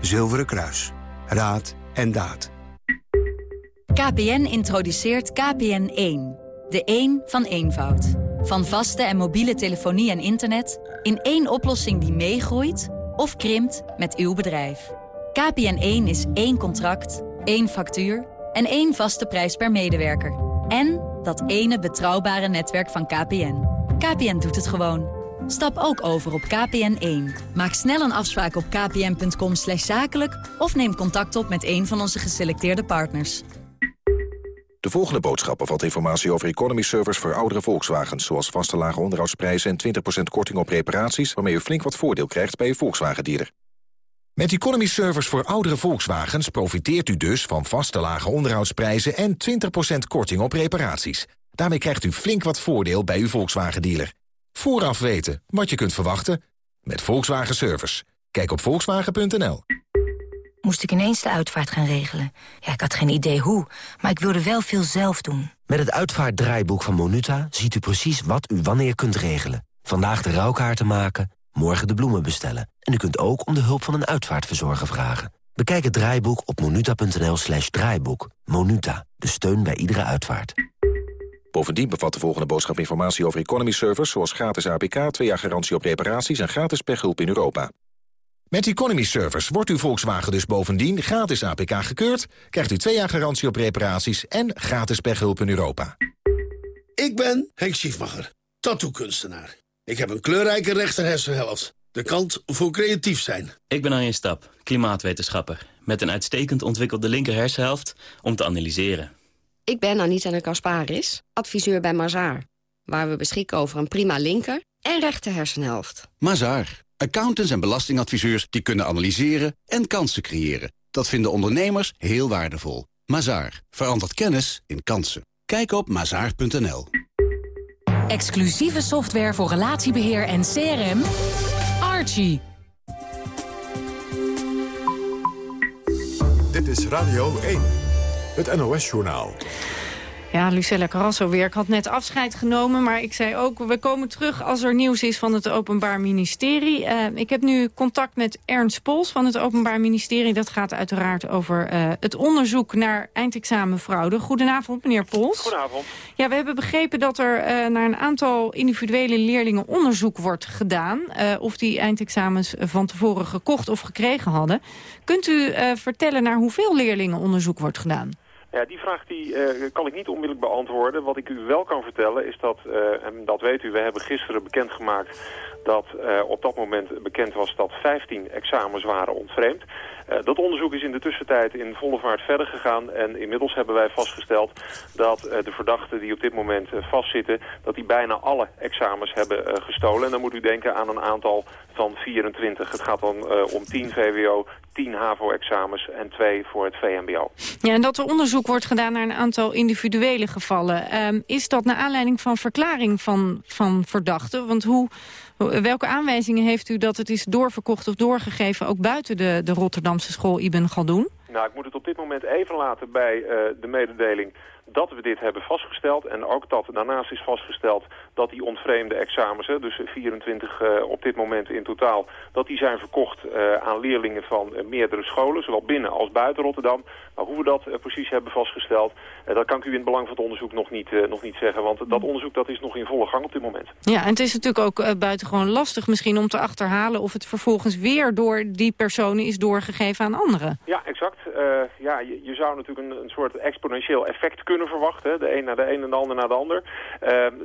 [SPEAKER 9] Zilveren Kruis. Raad en daad.
[SPEAKER 24] KPN introduceert KPN1. De 1 van eenvoud. Van vaste en mobiele telefonie en internet... in één oplossing die meegroeit of krimpt met uw bedrijf. KPN1 is één contract, één factuur en één vaste prijs per medewerker. En dat ene betrouwbare netwerk van KPN. KPN doet het gewoon. Stap ook over op KPN1. Maak snel een afspraak op kpn.com zakelijk... of neem contact op met een van onze geselecteerde partners.
[SPEAKER 25] De volgende boodschap bevat informatie over economy servers voor oudere Volkswagens... zoals vaste lage onderhoudsprijzen en 20% korting op reparaties... waarmee u flink wat voordeel krijgt bij uw Volkswagen-dealer. Met economy servers voor oudere Volkswagens profiteert u dus van vaste lage onderhoudsprijzen... en 20% korting op reparaties. Daarmee krijgt u flink wat voordeel bij uw Volkswagen-dealer. Vooraf weten wat je kunt verwachten met Volkswagen Service. Kijk op volkswagen.nl.
[SPEAKER 26] Moest ik ineens de uitvaart gaan regelen. Ja, ik had geen idee hoe, maar ik wilde wel veel zelf doen.
[SPEAKER 27] Met het uitvaartdraaiboek van Monuta ziet u precies wat u wanneer kunt regelen. Vandaag de rouwkaarten maken, morgen de bloemen bestellen. En u kunt ook om de hulp van een uitvaartverzorger vragen. Bekijk het draaiboek op monuta.nl slash draaiboek. Monuta, de steun bij iedere uitvaart.
[SPEAKER 25] Bovendien bevat de volgende boodschap informatie over economy servers... zoals gratis APK, twee jaar garantie op reparaties en gratis pechhulp in Europa. Met Economy Servers wordt uw Volkswagen dus bovendien gratis APK gekeurd... krijgt u twee jaar garantie op reparaties en gratis pechhulp in Europa.
[SPEAKER 28] Ik ben Henk Schiefmacher, tattoo-kunstenaar. Ik heb een kleurrijke rechterhersenhelft. De kant voor creatief zijn.
[SPEAKER 29] Ik ben Arjen Stap, klimaatwetenschapper. Met een uitstekend ontwikkelde linkerhersenhelft om te analyseren.
[SPEAKER 30] Ik ben Anita de Kasparis, adviseur bij Mazaar. Waar we beschikken over een prima linker en rechter hersenhelft.
[SPEAKER 31] Mazaar. Accountants en belastingadviseurs die kunnen analyseren en kansen creëren. Dat vinden ondernemers heel waardevol. Mazaar. Verandert kennis in kansen. Kijk op mazaar.nl.
[SPEAKER 24] Exclusieve software voor relatiebeheer en CRM. Archie.
[SPEAKER 1] Dit is Radio 1. Het NOS-journaal.
[SPEAKER 2] Ja, Lucella Carrasso weer. Ik had net afscheid genomen, maar ik zei ook... we komen terug als er nieuws is van het Openbaar Ministerie. Uh, ik heb nu contact met Ernst Pols van het Openbaar Ministerie. Dat gaat uiteraard over uh, het onderzoek naar eindexamenfraude. Goedenavond, meneer Pols.
[SPEAKER 32] Goedenavond.
[SPEAKER 2] Ja, we hebben begrepen dat er uh, naar een aantal individuele leerlingen onderzoek wordt gedaan. of die eindexamens van tevoren gekocht of gekregen hadden. Kunt u vertellen naar hoeveel leerlingen onderzoek wordt gedaan?
[SPEAKER 32] Ja, die vraag die, uh, kan ik niet onmiddellijk beantwoorden. Wat ik u wel kan vertellen is dat, en dat weet u, we hebben gisteren bekendgemaakt dat uh, op dat moment bekend was dat 15 examens waren ontvreemd. Uh, dat onderzoek is in de tussentijd in volle vaart verder gegaan en inmiddels hebben wij vastgesteld dat uh, de verdachten die op dit moment vastzitten, dat die bijna alle examens hebben gestolen. En dan moet u denken aan een aantal van 24. Het gaat dan om 10 VWO, 10 HAVO-examens en 2 voor het VMBO.
[SPEAKER 2] Ja, en dat er onderzoek wordt gedaan naar een aantal individuele gevallen. Um, is dat naar aanleiding van verklaring van, van verdachten? Want hoe, welke aanwijzingen heeft u dat het is doorverkocht of doorgegeven... ook buiten de, de Rotterdamse school Ibn Galdoen?
[SPEAKER 32] Nou, ik moet het op dit moment even laten bij uh, de mededeling dat we dit hebben vastgesteld. En ook dat daarnaast is vastgesteld dat die ontvreemde examens, hè, dus 24 uh, op dit moment in totaal, dat die zijn verkocht uh, aan leerlingen van uh, meerdere scholen, zowel binnen als buiten Rotterdam. Maar hoe we dat precies hebben vastgesteld, dat kan ik u in het belang van het onderzoek nog niet, nog niet zeggen. Want dat onderzoek dat is nog in volle gang op dit moment.
[SPEAKER 2] Ja, en het is natuurlijk ook buitengewoon lastig misschien om te achterhalen of het vervolgens weer door die personen is doorgegeven aan anderen.
[SPEAKER 32] Ja, exact. ja, je, je, zou natuurlijk een, een soort exponentieel effect kunnen verwachten. De een naar de een en de ander naar de ander.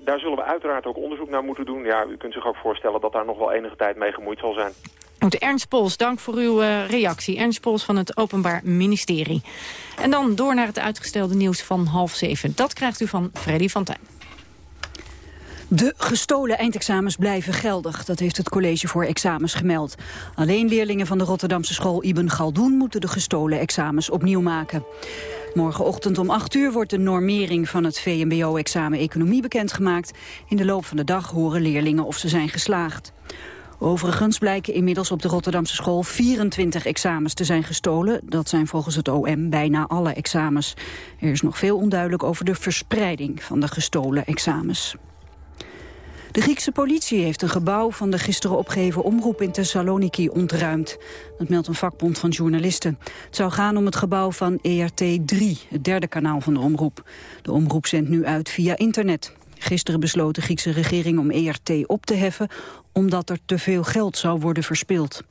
[SPEAKER 32] daar zullen we uit uiteraard ook onderzoek naar moeten doen. Ja, u kunt zich ook voorstellen dat daar nog wel enige tijd mee gemoeid zal zijn.
[SPEAKER 2] Goed, Ernst Pols, dank voor uw uh, reactie. Ernst Pols van het Openbaar Ministerie. En dan door naar het uitgestelde nieuws van half zeven. Dat krijgt u van Freddy van Tijn.
[SPEAKER 33] De gestolen eindexamens blijven geldig. Dat heeft het College voor Examens gemeld. Alleen leerlingen van de Rotterdamse school Ibn Galdoen... moeten de gestolen examens opnieuw maken. Morgenochtend om 8 uur wordt de normering van het VMBO-examen Economie bekendgemaakt. In de loop van de dag horen leerlingen of ze zijn geslaagd. Overigens blijken inmiddels op de Rotterdamse school 24 examens te zijn gestolen. Dat zijn volgens het OM bijna alle examens. Er is nog veel onduidelijk over de verspreiding van de gestolen examens. De Griekse politie heeft een gebouw van de gisteren opgeheven omroep in Thessaloniki ontruimd. Dat meldt een vakbond van journalisten. Het zou gaan om het gebouw van ERT3, het derde kanaal van de omroep. De omroep zendt nu uit via internet. Gisteren besloot de Griekse regering om ERT op te heffen... omdat er te veel geld zou worden verspild.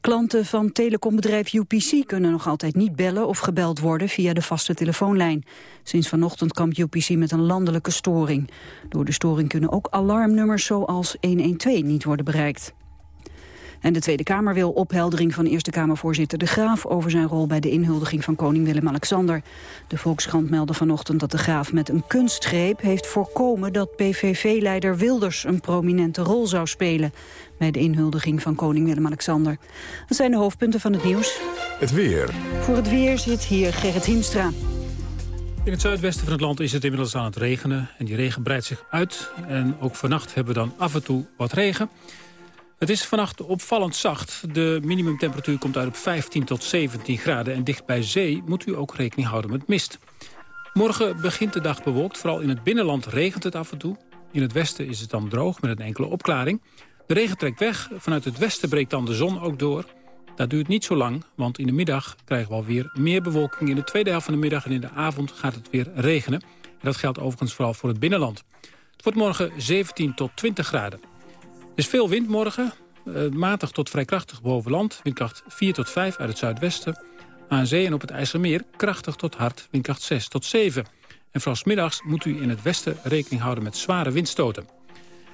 [SPEAKER 33] Klanten van telecombedrijf UPC kunnen nog altijd niet bellen of gebeld worden via de vaste telefoonlijn. Sinds vanochtend kampt UPC met een landelijke storing. Door de storing kunnen ook alarmnummers zoals 112 niet worden bereikt. En de Tweede Kamer wil opheldering van Eerste Kamervoorzitter De Graaf... over zijn rol bij de inhuldiging van koning Willem-Alexander. De Volkskrant meldde vanochtend dat De Graaf met een kunstgreep... heeft voorkomen dat PVV-leider Wilders een prominente rol zou spelen... bij de inhuldiging van koning Willem-Alexander. Dat zijn de hoofdpunten van het nieuws.
[SPEAKER 1] Het weer.
[SPEAKER 33] Voor het weer zit hier Gerrit Hiemstra.
[SPEAKER 34] In het zuidwesten van het land is het inmiddels aan het regenen. En die regen breidt zich uit. En ook vannacht hebben we dan af en toe wat regen. Het is vannacht opvallend zacht. De minimumtemperatuur komt uit op 15 tot 17 graden. En dicht bij zee moet u ook rekening houden met mist. Morgen begint de dag bewolkt. Vooral in het binnenland regent het af en toe. In het westen is het dan droog met een enkele opklaring. De regen trekt weg. Vanuit het westen breekt dan de zon ook door. Dat duurt niet zo lang, want in de middag krijgen we alweer meer bewolking. In de tweede helft van de middag en in de avond gaat het weer regenen. En dat geldt overigens vooral voor het binnenland. Het wordt morgen 17 tot 20 graden is veel wind morgen. Uh, matig tot vrij krachtig boven land. Windkracht 4 tot 5 uit het zuidwesten. Aan zee en op het IJsselmeer krachtig tot hard. Windkracht 6 tot 7. En vooral middags moet u in het westen rekening houden met zware windstoten.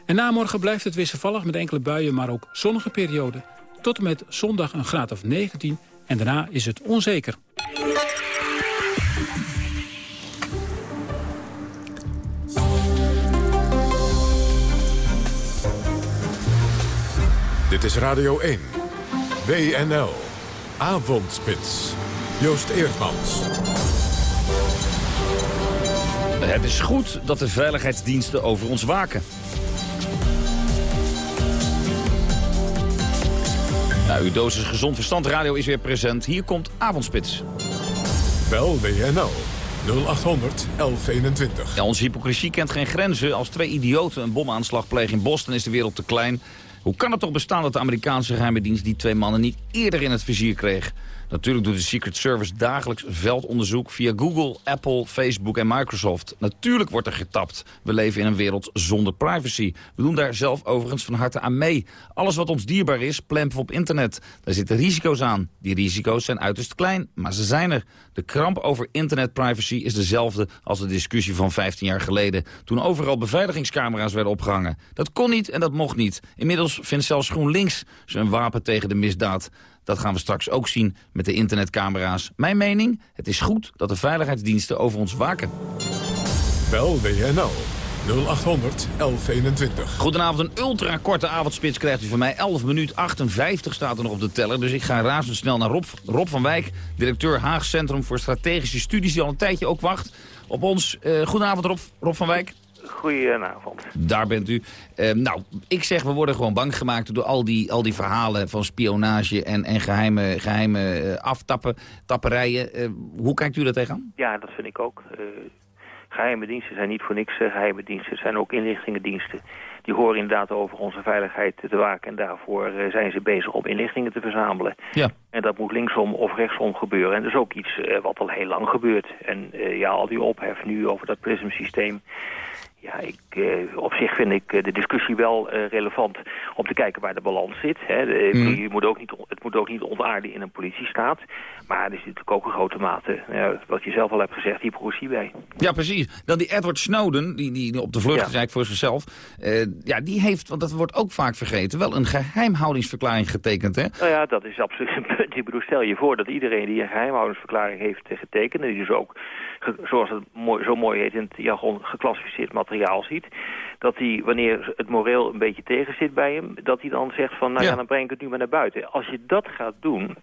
[SPEAKER 34] En na morgen blijft het wisselvallig met enkele buien, maar ook zonnige perioden. Tot en met zondag een graad of 19 en daarna is het onzeker.
[SPEAKER 1] Dit is Radio 1. WNL. Avondspits. Joost Eerdmans.
[SPEAKER 23] Het is goed dat de veiligheidsdiensten over ons waken. Nou, uw dosis gezond verstand radio is weer present. Hier komt Avondspits.
[SPEAKER 1] Bel WNL 0800 1121.
[SPEAKER 23] Ja, onze hypocrisie kent geen grenzen. Als twee idioten een bomaanslag plegen in Boston is de wereld te klein. Hoe kan het toch bestaan dat de Amerikaanse geheime dienst die twee mannen niet eerder in het vizier kreeg? Natuurlijk doet de Secret Service dagelijks veldonderzoek via Google, Apple, Facebook en Microsoft. Natuurlijk wordt er getapt. We leven in een wereld zonder privacy. We doen daar zelf overigens van harte aan mee. Alles wat ons dierbaar is, plempen we op internet. Daar zitten risico's aan. Die risico's zijn uiterst klein, maar ze zijn er. De kramp over internetprivacy is dezelfde als de discussie van 15 jaar geleden... toen overal beveiligingscamera's werden opgehangen. Dat kon niet en dat mocht niet. Inmiddels vindt zelfs GroenLinks zijn wapen tegen de misdaad. Dat gaan we straks ook zien met de internetcamera's. Mijn mening, het is goed dat de veiligheidsdiensten over ons waken.
[SPEAKER 1] Bel WNL 0800 1121.
[SPEAKER 23] Goedenavond, een ultra korte avondspits krijgt u van mij. 11 minuut 58 staat er nog op de teller. Dus ik ga razendsnel naar Rob, Rob van Wijk, directeur Haag Centrum voor Strategische Studies... die al een tijdje ook wacht op ons. Uh, goedenavond Rob, Rob van Wijk.
[SPEAKER 35] Goedenavond.
[SPEAKER 23] Daar bent u. Uh, nou, ik zeg, we worden gewoon bang gemaakt door al die, al die verhalen van spionage en, en geheime, geheime uh, aftappen, tapperijen. Uh, hoe kijkt u daar tegenaan?
[SPEAKER 35] Ja, dat vind ik ook. geheime diensten zijn niet voor niks geheime diensten. Zijn ook inlichtingendiensten. Die horen inderdaad over onze veiligheid te waken. En daarvoor zijn ze bezig om inlichtingen te verzamelen.
[SPEAKER 23] Ja.
[SPEAKER 35] En dat moet linksom of rechtsom gebeuren. En dat is ook iets wat al heel lang gebeurt. En ja, al die ophef nu over dat PRISM-systeem... Ja, ik, uh, op zich vind ik uh, de discussie wel uh, relevant om te kijken waar de balans zit. Hè. De, mm. je moet ook niet, het moet ook niet ontaarden in een politiestaat. Maar er zit natuurlijk ook een grote mate, wat je zelf al hebt gezegd, hypocrisie bij.
[SPEAKER 23] Ja, precies. Dan die Edward Snowden, die, die op de vlucht ja. is eigenlijk voor zichzelf. ja, die heeft, want dat wordt ook vaak vergeten, wel een geheimhoudingsverklaring getekend, hè?
[SPEAKER 35] Nou ja, dat is absoluut een punt. Ik bedoel, stel je voor dat iedereen die een geheimhoudingsverklaring heeft getekend... en die dus ook, zoals het mooi, zo mooi heet in het jargon, geclassificeerd materiaal ziet... dat hij, wanneer het moreel een beetje tegen zit bij hem... dat hij dan zegt van, nou ja, ja dan breng ik het nu maar naar buiten. Als je dat gaat doen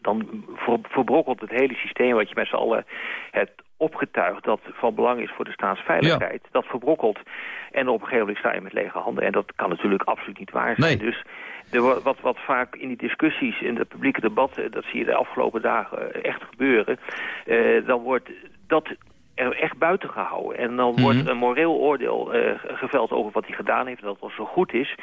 [SPEAKER 35] dan verbrokkelt het hele systeem wat je met z'n allen hebt opgetuigd... dat van belang is voor de staatsveiligheid. Dat verbrokkelt en op een gegeven moment sta je met lege handen. En dat kan natuurlijk absoluut niet waar zijn.
[SPEAKER 23] Nee.
[SPEAKER 35] Dus de, wat, wat vaak in die discussies, in het publieke debat... dat zie je de afgelopen dagen echt gebeuren... Eh, dan wordt dat er echt buiten gehouden. En dan wordt
[SPEAKER 23] Mhm.
[SPEAKER 35] er een moreel oordeel eh, geveld over wat hij gedaan heeft... en dat dat zo goed is...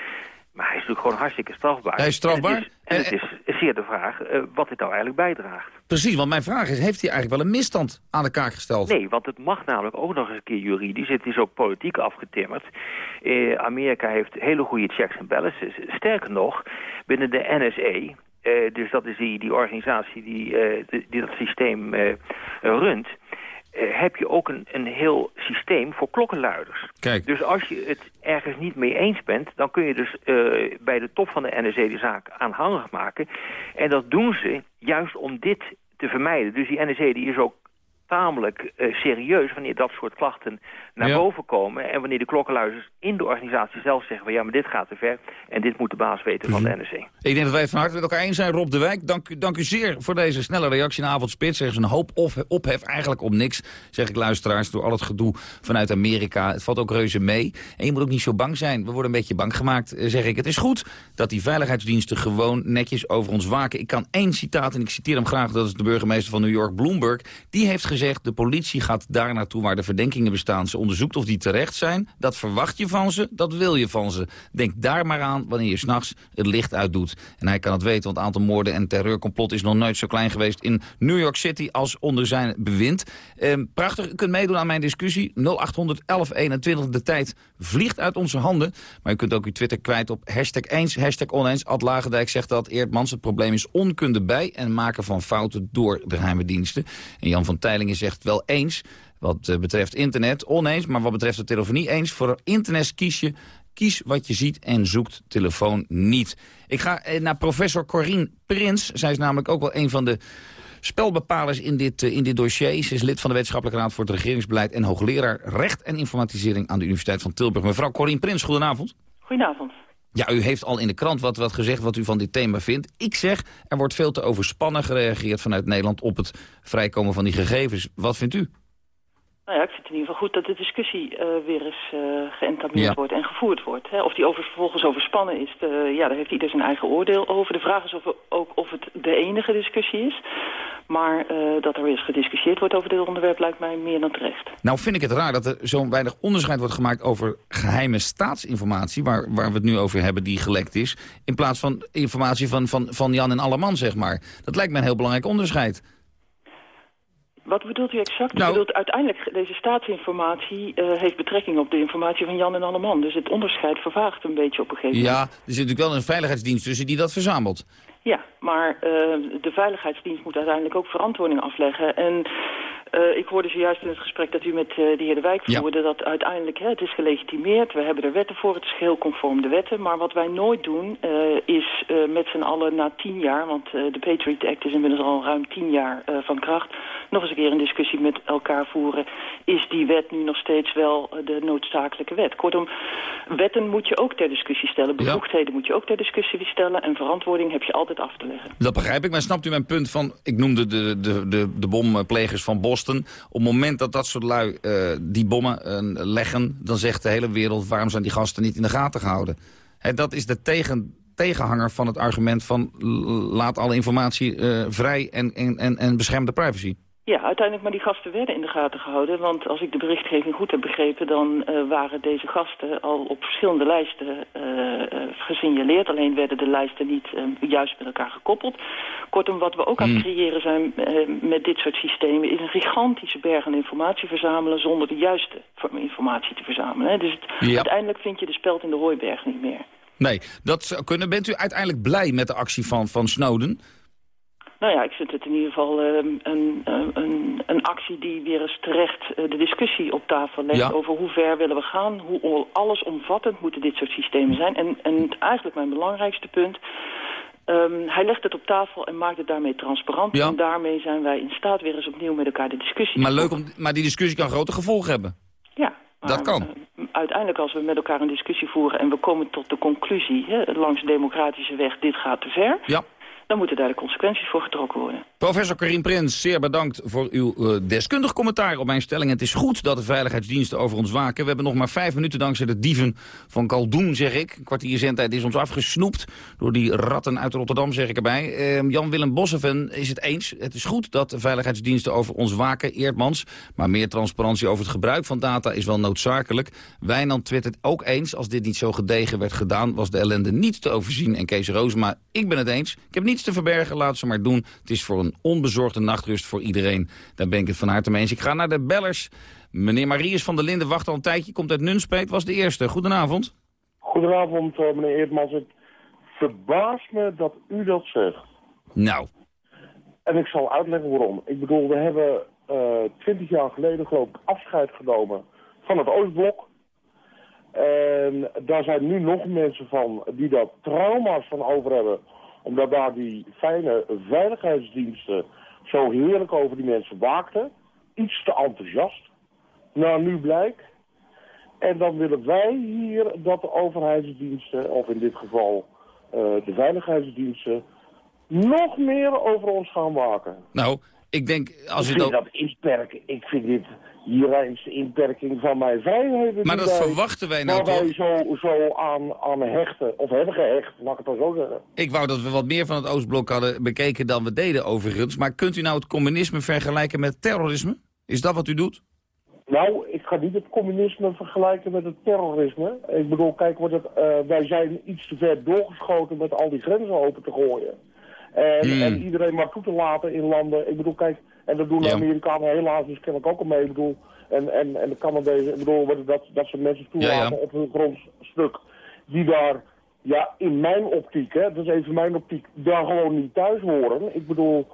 [SPEAKER 35] Maar hij is natuurlijk gewoon hartstikke strafbaar.
[SPEAKER 23] Hij is strafbaar?
[SPEAKER 35] En het is, en het is zeer de vraag eh, wat dit nou eigenlijk bijdraagt.
[SPEAKER 23] Precies, want mijn vraag is, heeft hij eigenlijk wel een misstand aan de kaak gesteld?
[SPEAKER 35] Nee, want het mag namelijk ook nog eens een keer juridisch. Het is ook politiek afgetimmerd. Eh, Amerika heeft hele goede checks en balances. Sterker nog, binnen de NSA... eh, dus dat is die, die organisatie die, eh, die, die dat systeem eh, runt... eh, heb je ook een, een heel systeem voor klokkenluiders.
[SPEAKER 23] Kijk.
[SPEAKER 35] Dus als je het ergens niet mee eens bent... dan kun je dus eh, bij de top van de NSA de zaak aanhangig maken. En dat doen ze juist om dit te vermijden. Dus die NSA die is ook tamelijk eh, serieus wanneer dat soort klachten naar
[SPEAKER 23] Ja.
[SPEAKER 35] boven komen. En wanneer de klokkenluiders in de organisatie zelf zeggen... van ja, maar dit gaat te ver en dit moet de baas weten van de NSC.
[SPEAKER 23] Ik denk dat wij van harte met elkaar eens zijn. Rob de Wijk, dank u, dank u zeer voor deze snelle reactie in Avondspits. Er is een hoop of, ophef eigenlijk om niks, zeg ik luisteraars, door al het gedoe vanuit Amerika. Het valt ook reuze mee. En je moet ook niet zo bang zijn. We worden een beetje bang gemaakt, eh, zeg ik. Het is goed dat die veiligheidsdiensten gewoon netjes over ons waken. Ik kan één citaat, en ik citeer hem graag, dat is de burgemeester van New York, Bloomberg. Die heeft gezegd, de politie gaat daar naartoe waar de verdenkingen bestaan. Ze onderzoekt of die terecht zijn. Dat verwacht je van ze, dat wil je van ze. Denk daar maar aan wanneer je s'nachts het licht uitdoet. En hij kan het weten, want het aantal moorden en terreurcomplot is nog nooit zo klein geweest in New York City als onder zijn bewind. Ehm, prachtig, u kunt meedoen aan mijn discussie. 0800 1121, de tijd vliegt uit onze handen. Maar u kunt ook uw Twitter kwijt op hashtag eens, hashtag oneens. Ad Lagendijk zegt dat Eerdmans, het probleem is onkunde bij en maken van fouten door de geheime diensten. En Jan van Teilingen zegt wel eens, wat eh, betreft internet, oneens, maar wat betreft de telefonie eens. Voor internet kies je Kies wat je ziet en zoekt telefoon niet. Ik ga eh, naar professor Corine Prins. Zij is namelijk ook wel een van de spelbepalers in dit, eh, in dit dossier. Ze is lid van de Wetenschappelijke Raad voor het Regeringsbeleid... en hoogleraar Recht en Informatisering aan de Universiteit van Tilburg. Mevrouw Corine Prins, goedenavond.
[SPEAKER 36] Goedenavond.
[SPEAKER 23] Ja, u heeft al in de krant wat, wat gezegd wat u van dit thema vindt. Ik zeg, er wordt veel te overspannen gereageerd vanuit Nederland... op het vrijkomen van die gegevens. Wat vindt u?
[SPEAKER 36] Nou ja, ik vind het in ieder geval goed dat de discussie uh, weer eens uh, geëntameerd wordt en gevoerd wordt. Hè. Of die over, vervolgens overspannen is, de, ja, daar heeft ieder zijn eigen oordeel over. De vraag is of, ook of het de enige discussie is. Maar uh, dat er weer eens gediscussieerd wordt over dit onderwerp lijkt mij meer dan terecht.
[SPEAKER 23] Nou vind ik het raar dat er zo'n weinig onderscheid wordt gemaakt over geheime staatsinformatie, waar, waar we het nu over hebben, die gelekt is, in plaats van informatie van, van, van Jan en Alleman, zeg maar. Dat lijkt me een heel belangrijk onderscheid.
[SPEAKER 36] Wat bedoelt u exact? Nou, u bedoelt uiteindelijk, deze staatsinformatie uh, heeft betrekking op de informatie van Jan en Alleman. Dus het onderscheid vervaagt een beetje op een gegeven moment.
[SPEAKER 23] Ja, er zit natuurlijk wel een veiligheidsdienst tussen die dat verzamelt.
[SPEAKER 36] Ja, maar uh, de veiligheidsdienst moet uiteindelijk ook verantwoording afleggen. En uh, ik hoorde zojuist in het gesprek dat u met uh, de heer De Wijk voerde... dat uiteindelijk, hè, het is gelegitimeerd, we hebben er wetten voor... het is geheel conform de wetten. Maar wat wij nooit doen, is met z'n allen na tien jaar... want de Patriot Act is inmiddels al ruim tien jaar van kracht... nog eens een keer een discussie met elkaar voeren... is die wet nu nog steeds wel de noodzakelijke wet? Kortom, wetten moet je ook ter discussie stellen. Bevoegdheden ja. moet je ook ter discussie stellen... en verantwoording heb je altijd
[SPEAKER 23] Dat begrijp ik, maar snapt u mijn punt van... ik noemde de, de, de, de bomplegers van Bos op het moment dat dat soort lui uh, die bommen uh, leggen... dan zegt de hele wereld, waarom zijn die gasten niet in de gaten gehouden? He, dat is de tegen, tegenhanger van het argument van... laat alle informatie uh, vrij en, en, en, en bescherm de privacy.
[SPEAKER 36] Ja, uiteindelijk maar die gasten werden in de gaten gehouden. Want als ik de berichtgeving goed heb begrepen... dan uh, waren deze gasten al op verschillende lijsten uh, uh, gesignaleerd. Alleen werden de lijsten niet juist met elkaar gekoppeld. Kortom, wat we ook aan het hmm. creëren zijn met dit soort systemen... is een gigantische berg aan informatie verzamelen... zonder de juiste informatie te verzamelen. Hè. Dus het, ja. uiteindelijk vind je de speld in de hooiberg niet meer.
[SPEAKER 23] Nee, dat zou kunnen. Bent u uiteindelijk blij met de actie van, van Snowden...
[SPEAKER 36] Nou ja, ik vind het in ieder geval uh, een, een, een, actie die weer eens terecht uh, de discussie op tafel legt... Ja. over hoe ver willen we gaan, hoe allesomvattend moeten dit soort systemen zijn. En, en eigenlijk mijn belangrijkste punt... Um, hij legt het op tafel en maakt het daarmee transparant. Ja. En daarmee zijn wij in staat weer eens opnieuw met elkaar de discussie
[SPEAKER 23] maar leuk om, Maar die discussie kan grote gevolgen hebben.
[SPEAKER 36] Ja.
[SPEAKER 23] Maar, dat kan.
[SPEAKER 36] Uh, uiteindelijk als we met elkaar een discussie voeren... en we komen tot de conclusie, hè, langs de democratische weg, dit gaat te ver...
[SPEAKER 23] Ja
[SPEAKER 36] dan moeten daar de consequenties voor getrokken worden.
[SPEAKER 23] Professor Karim Prins, zeer bedankt voor uw uh, deskundig commentaar op mijn stelling. Het is goed dat de veiligheidsdiensten over ons waken. We hebben nog maar vijf minuten dankzij de dieven van Kaldoen, zeg ik. Een kwartier zendtijd is ons afgesnoept door die ratten uit Rotterdam, zeg ik erbij. Uh, Jan-Willem Bosseven is het eens. Het is goed dat de veiligheidsdiensten over ons waken, Eerdmans. Maar meer transparantie over het gebruik van data is wel noodzakelijk. Wijnand twittert ook eens. Als dit niet zo gedegen werd gedaan, was de ellende niet te overzien. En Kees Roosma, ik ben het eens. Ik heb niet te verbergen, laat ze maar doen. Het is voor een onbezorgde nachtrust voor iedereen. Daar ben ik het van harte mee eens. Ik ga naar de bellers. Meneer Marius van der Linden wacht al een tijdje, komt uit Nunspeet, was de eerste. Goedenavond.
[SPEAKER 37] Goedenavond, eh, meneer Eerdmans. Het verbaast me dat u dat zegt.
[SPEAKER 23] Nou.
[SPEAKER 37] En ik zal uitleggen waarom. Ik bedoel, we hebben eh, twintig jaar geleden geloof ik afscheid genomen van het Oostblok. En daar zijn nu nog mensen van die daar trauma's van over hebben omdat daar die fijne veiligheidsdiensten zo heerlijk over die mensen waakten. Iets te enthousiast. Nou, nu blijkt. En dan willen wij hier dat de overheidsdiensten, of in dit geval uh, de veiligheidsdiensten, nog meer over ons gaan waken.
[SPEAKER 23] Nou, ik denk... Als
[SPEAKER 37] ik
[SPEAKER 23] vind
[SPEAKER 37] dat inperken, ik vind dit de inperking van mijn vrijheden.
[SPEAKER 23] Maar dat verwachten wij nou
[SPEAKER 37] toch? wij zo, zo aan, aan hechten, of hebben gehecht, mag ik het zo zeggen.
[SPEAKER 23] Ik wou dat we wat meer van het Oostblok hadden bekeken dan we deden overigens. Maar kunt u nou het communisme vergelijken met terrorisme? Is dat wat u doet?
[SPEAKER 37] Nou, ik ga niet het communisme vergelijken met het terrorisme. Ik bedoel, kijk, wordt het, uh, wij zijn iets te ver doorgeschoten met al die grenzen open te gooien. En, hmm. en iedereen maar toe te laten in landen. Ik bedoel, kijk, en dat doen de Amerikanen helaas dus kennelijk ook al mee. Ik bedoel, en, en, en de Canadezen, ik bedoel, dat, dat ze mensen toelaten op hun grondstuk. Die daar, ja, in mijn optiek, hè, dat is even mijn optiek, daar gewoon niet thuis horen. Ik bedoel...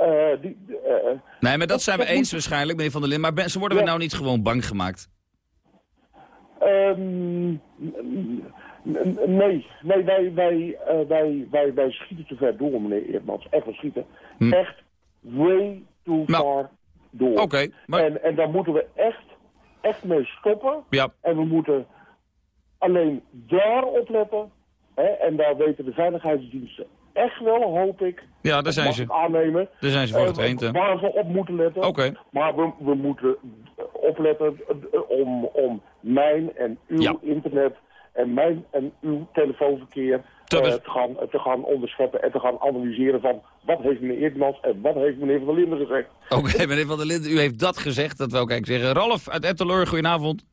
[SPEAKER 37] Uh, die, uh,
[SPEAKER 23] nee, maar dat zijn we eens waarschijnlijk, meneer Van der Linden. Maar ze worden we nou niet gewoon bang gemaakt?
[SPEAKER 37] Um, nee, nee wij, wij, uh, wij, wij, wij schieten te ver door, meneer Eerdmans. Echt, we schieten hm. echt way too nou, far door.
[SPEAKER 23] Oké. maar...
[SPEAKER 37] en, en daar moeten we echt, echt mee stoppen.
[SPEAKER 23] Ja.
[SPEAKER 37] En we moeten alleen daar opletten. Hè, en daar weten de veiligheidsdiensten echt wel, hoop ik.
[SPEAKER 23] Ja, daar zijn ze.
[SPEAKER 37] Aannemen.
[SPEAKER 23] Daar zijn ze voor getraind.
[SPEAKER 37] Uh, waar we op moeten letten.
[SPEAKER 23] Oké.
[SPEAKER 37] Maar we, we moeten opletten om, om mijn en uw internet en mijn en uw telefoonverkeer te, uh, te, gaan, te gaan onderscheppen en te gaan analyseren van wat heeft meneer Eerdmans en wat heeft meneer Van der Linden gezegd.
[SPEAKER 23] Oké, meneer Van der Linden, u heeft dat gezegd, dat wil ik eigenlijk zeggen. Ralf uit Etteleur, goedenavond.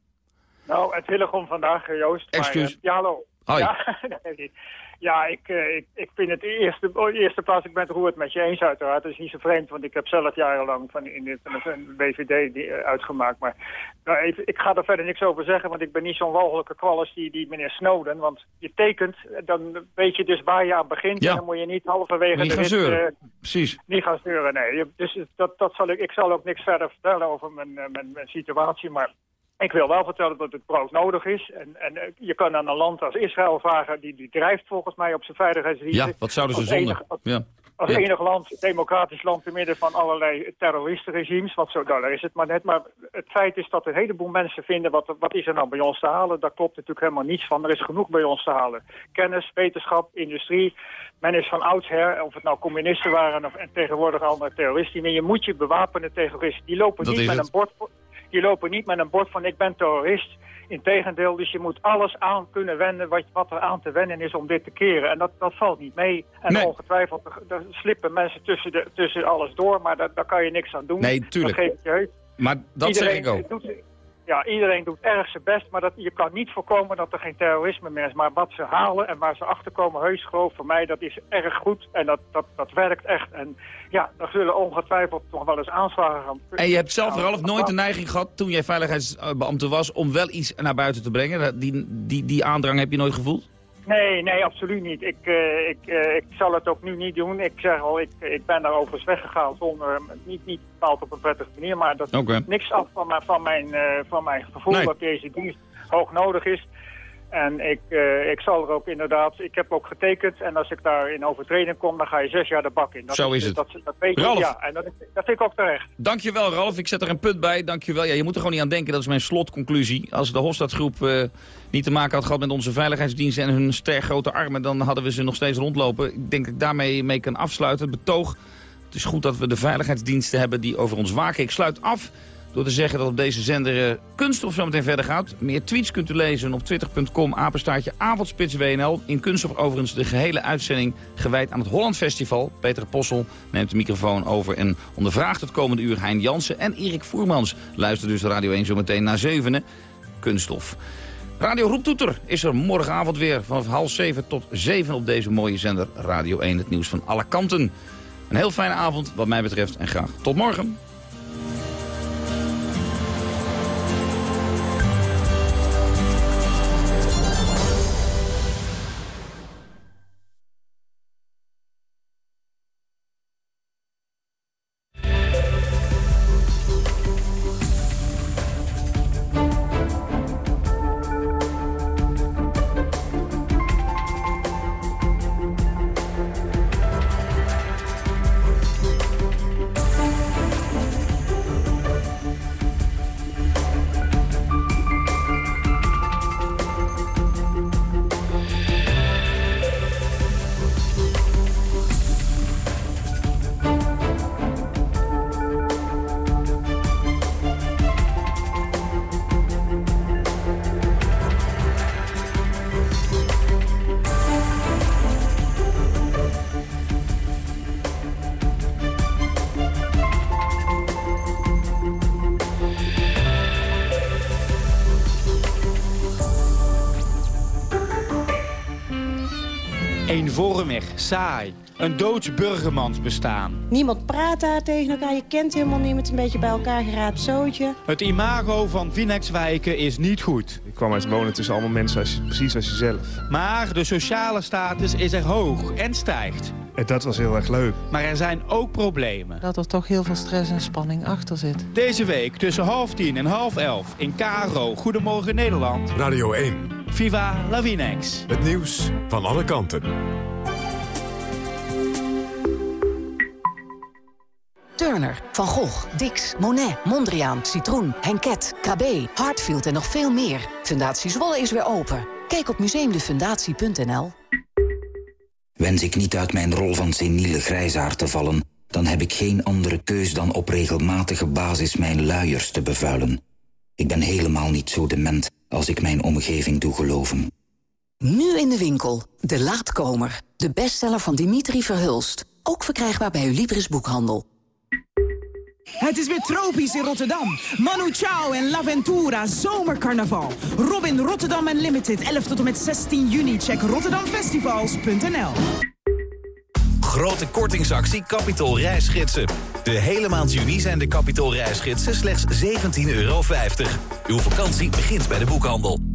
[SPEAKER 38] Nou, het Hillegom vandaag, Joost.
[SPEAKER 23] Excuus.
[SPEAKER 38] Maar, uh, ja, hallo.
[SPEAKER 23] Hoi.
[SPEAKER 38] Ja, nee, ja ik, uh, ik, ik vind het eerste, oh, eerste plaats, ik ben het roerd met je eens uiteraard. Dat is niet zo vreemd, want ik heb zelf jarenlang van, in de, van de BVD die, uh, uitgemaakt. Maar nou, even, ik ga er verder niks over zeggen, want ik ben niet zo'n walgelijke kwal als die, die meneer Snowden. Want je tekent, dan weet je dus waar je aan begint.
[SPEAKER 23] Ja.
[SPEAKER 38] En dan moet je niet halverwege
[SPEAKER 23] Niet
[SPEAKER 38] de
[SPEAKER 23] gaan
[SPEAKER 38] rit,
[SPEAKER 23] zeuren.
[SPEAKER 38] uh,
[SPEAKER 23] Precies.
[SPEAKER 38] niet gaan zeuren, nee. Dus dat, dat zal ik, ik zal ook niks verder vertellen over mijn, eh, mijn, mijn situatie, maar... Ik wil wel vertellen dat het brood nodig is. En, en eh, je kan aan een land als Israël vragen, die, die drijft volgens mij op zijn veiligheidsdiensten.
[SPEAKER 23] Ja, wat zouden ze zonder? Ja.
[SPEAKER 38] als
[SPEAKER 23] Ja.
[SPEAKER 38] enig land, democratisch land, te midden van allerlei terroristenregimes. Want zo, nou, daar is het maar net. Maar het feit is dat een heleboel mensen vinden, wat, wat is er nou bij ons te halen? Daar klopt natuurlijk helemaal niets van. Er is genoeg bij ons te halen. Kennis, wetenschap, industrie. Men is van oudsher, of het nou communisten waren of, en tegenwoordig allemaal terroristen. Maar je moet je bewapenen terroristen. Die lopen,
[SPEAKER 23] Dat
[SPEAKER 38] niet met
[SPEAKER 23] het.
[SPEAKER 38] een bord, die lopen niet met een bord van ik ben terrorist. Integendeel, dus je moet alles aan kunnen wenden wat, wat er aan te wennen is om dit te keren. En dat, dat valt niet mee. En
[SPEAKER 23] Nee.
[SPEAKER 38] ongetwijfeld, er, slippen mensen tussen, de, tussen alles door, maar daar, daar kan je niks aan doen.
[SPEAKER 23] Nee, tuurlijk.
[SPEAKER 38] Dat je heus.
[SPEAKER 23] Maar dat zeg ik ook.
[SPEAKER 38] Doet, ja, iedereen doet erg zijn best, maar dat, je kan niet voorkomen dat er geen terrorisme meer is. Maar wat ze halen en waar ze achter komen, heus geloof voor mij, dat is erg goed. En dat, dat, dat werkt echt. En ja, er zullen ongetwijfeld nog wel eens aanslagen gaan.
[SPEAKER 23] En je hebt zelf, Ralf, nooit de neiging gehad, toen jij veiligheidsbeambte was, om wel iets naar buiten te brengen? Die, die, die aandrang heb je nooit gevoeld?
[SPEAKER 38] Nee, nee, absoluut niet. Ik, eh, ik, eh, ik zal het ook nu niet doen. Ik zeg al, ik, ik ben daar overigens weggegaan zonder, niet, niet bepaald op een prettige manier, maar dat doet niks af van mijn, van mijn, eh, van mijn gevoel
[SPEAKER 23] Nee.
[SPEAKER 38] dat deze dienst hoog nodig is. En ik, eh, ik zal er ook inderdaad, ik heb ook getekend en als ik daar in overtreding kom, dan ga je zes jaar de bak in. Dat
[SPEAKER 23] Zo is het.
[SPEAKER 38] Dat, dat weet je,
[SPEAKER 23] Ralf.
[SPEAKER 38] ja. En dat, is- dat vind ik ook terecht.
[SPEAKER 23] Dankjewel, Ralf. Ik zet er een punt bij. Dankjewel. Ja, je moet er gewoon niet aan denken. Dat is mijn slotconclusie. Als de Hofstadgroep eh, niet te maken had gehad met onze veiligheidsdiensten en hun ster grote armen, dan hadden we ze nog steeds rondlopen. Ik denk dat ik daarmee mee kan afsluiten. Het betoog. Het is goed dat we de veiligheidsdiensten hebben die over ons waken. Ik sluit af door te zeggen dat op deze zender eh, Kunststof zo meteen verder gaat. Meer tweets kunt u lezen op twitter.com, apenstaartje avondspits WNL. In Kunststof overigens de gehele uitzending gewijd aan het Holland Festival. Peter Possel neemt de microfoon over en ondervraagt het komende uur Hein Jansen en Erik Voermans. Luister dus Radio 1 zo meteen na zevenen. Kunststof. Radio Roeptoeter is er morgenavond weer vanaf half zeven tot zeven op deze mooie zender Radio 1. Het nieuws van alle kanten. Een heel fijne avond wat mij betreft en graag tot morgen.
[SPEAKER 39] Saai. Een doods burgermans bestaan.
[SPEAKER 40] Niemand praat daar tegen elkaar, je kent helemaal niemand, een beetje bij elkaar geraapt zootje.
[SPEAKER 39] Het imago van Vinexwijken is niet goed.
[SPEAKER 41] Ik kwam uit wonen tussen allemaal mensen als, precies als jezelf.
[SPEAKER 39] Maar de sociale status is er hoog en stijgt.
[SPEAKER 41] En dat was heel erg leuk.
[SPEAKER 39] Maar er zijn ook problemen.
[SPEAKER 42] Dat er toch heel veel stress en spanning achter zit.
[SPEAKER 39] Deze week tussen half tien en half elf in KRO Goedemorgen Nederland.
[SPEAKER 1] Radio 1.
[SPEAKER 39] Viva la Vinex.
[SPEAKER 1] Het nieuws van alle kanten.
[SPEAKER 43] Turner, Van Gogh, Dix, Monet, Mondriaan, Citroen, Henket, KB, Hartfield en nog veel meer. Fundatie Zwolle is weer open. Kijk op museumdefundatie.nl.
[SPEAKER 44] Wens ik niet uit mijn rol van seniele grijzaar te vallen... dan heb ik geen andere keus dan op regelmatige basis mijn luiers te bevuilen.
[SPEAKER 45] Ik ben helemaal niet zo dement als ik mijn omgeving doe geloven.
[SPEAKER 43] Nu in de winkel. De Laatkomer. De bestseller van Dimitri Verhulst. Ook verkrijgbaar bij uw Libris Boekhandel.
[SPEAKER 46] Het is weer tropisch in Rotterdam. Manu Chao en L'Aventura Zomercarnaval. Robin Rotterdam Unlimited 11 tot en met 16 juni. Check rotterdamfestivals.nl
[SPEAKER 47] Grote kortingsactie Capitol reisgidsen. De hele maand juni zijn de Capitol reisgidsen slechts 17,50 euro. Uw vakantie begint bij de boekhandel.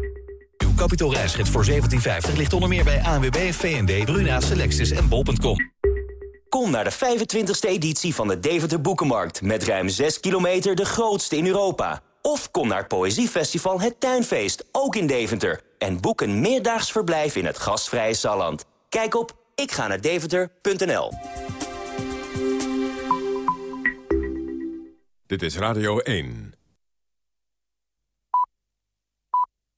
[SPEAKER 47] Uw kapitoolreisgids voor 1750 ligt onder meer bij ANWB, VND, Bruna, Selectis en Bol.com.
[SPEAKER 48] Kom naar de 25e editie van de Deventer Boekenmarkt... met ruim 6 kilometer de grootste in Europa. Of kom naar het Poëziefestival Het Tuinfeest, ook in Deventer... en boek een meerdaags verblijf in het gastvrije Salland. Kijk op ikga
[SPEAKER 1] Dit is Radio 1.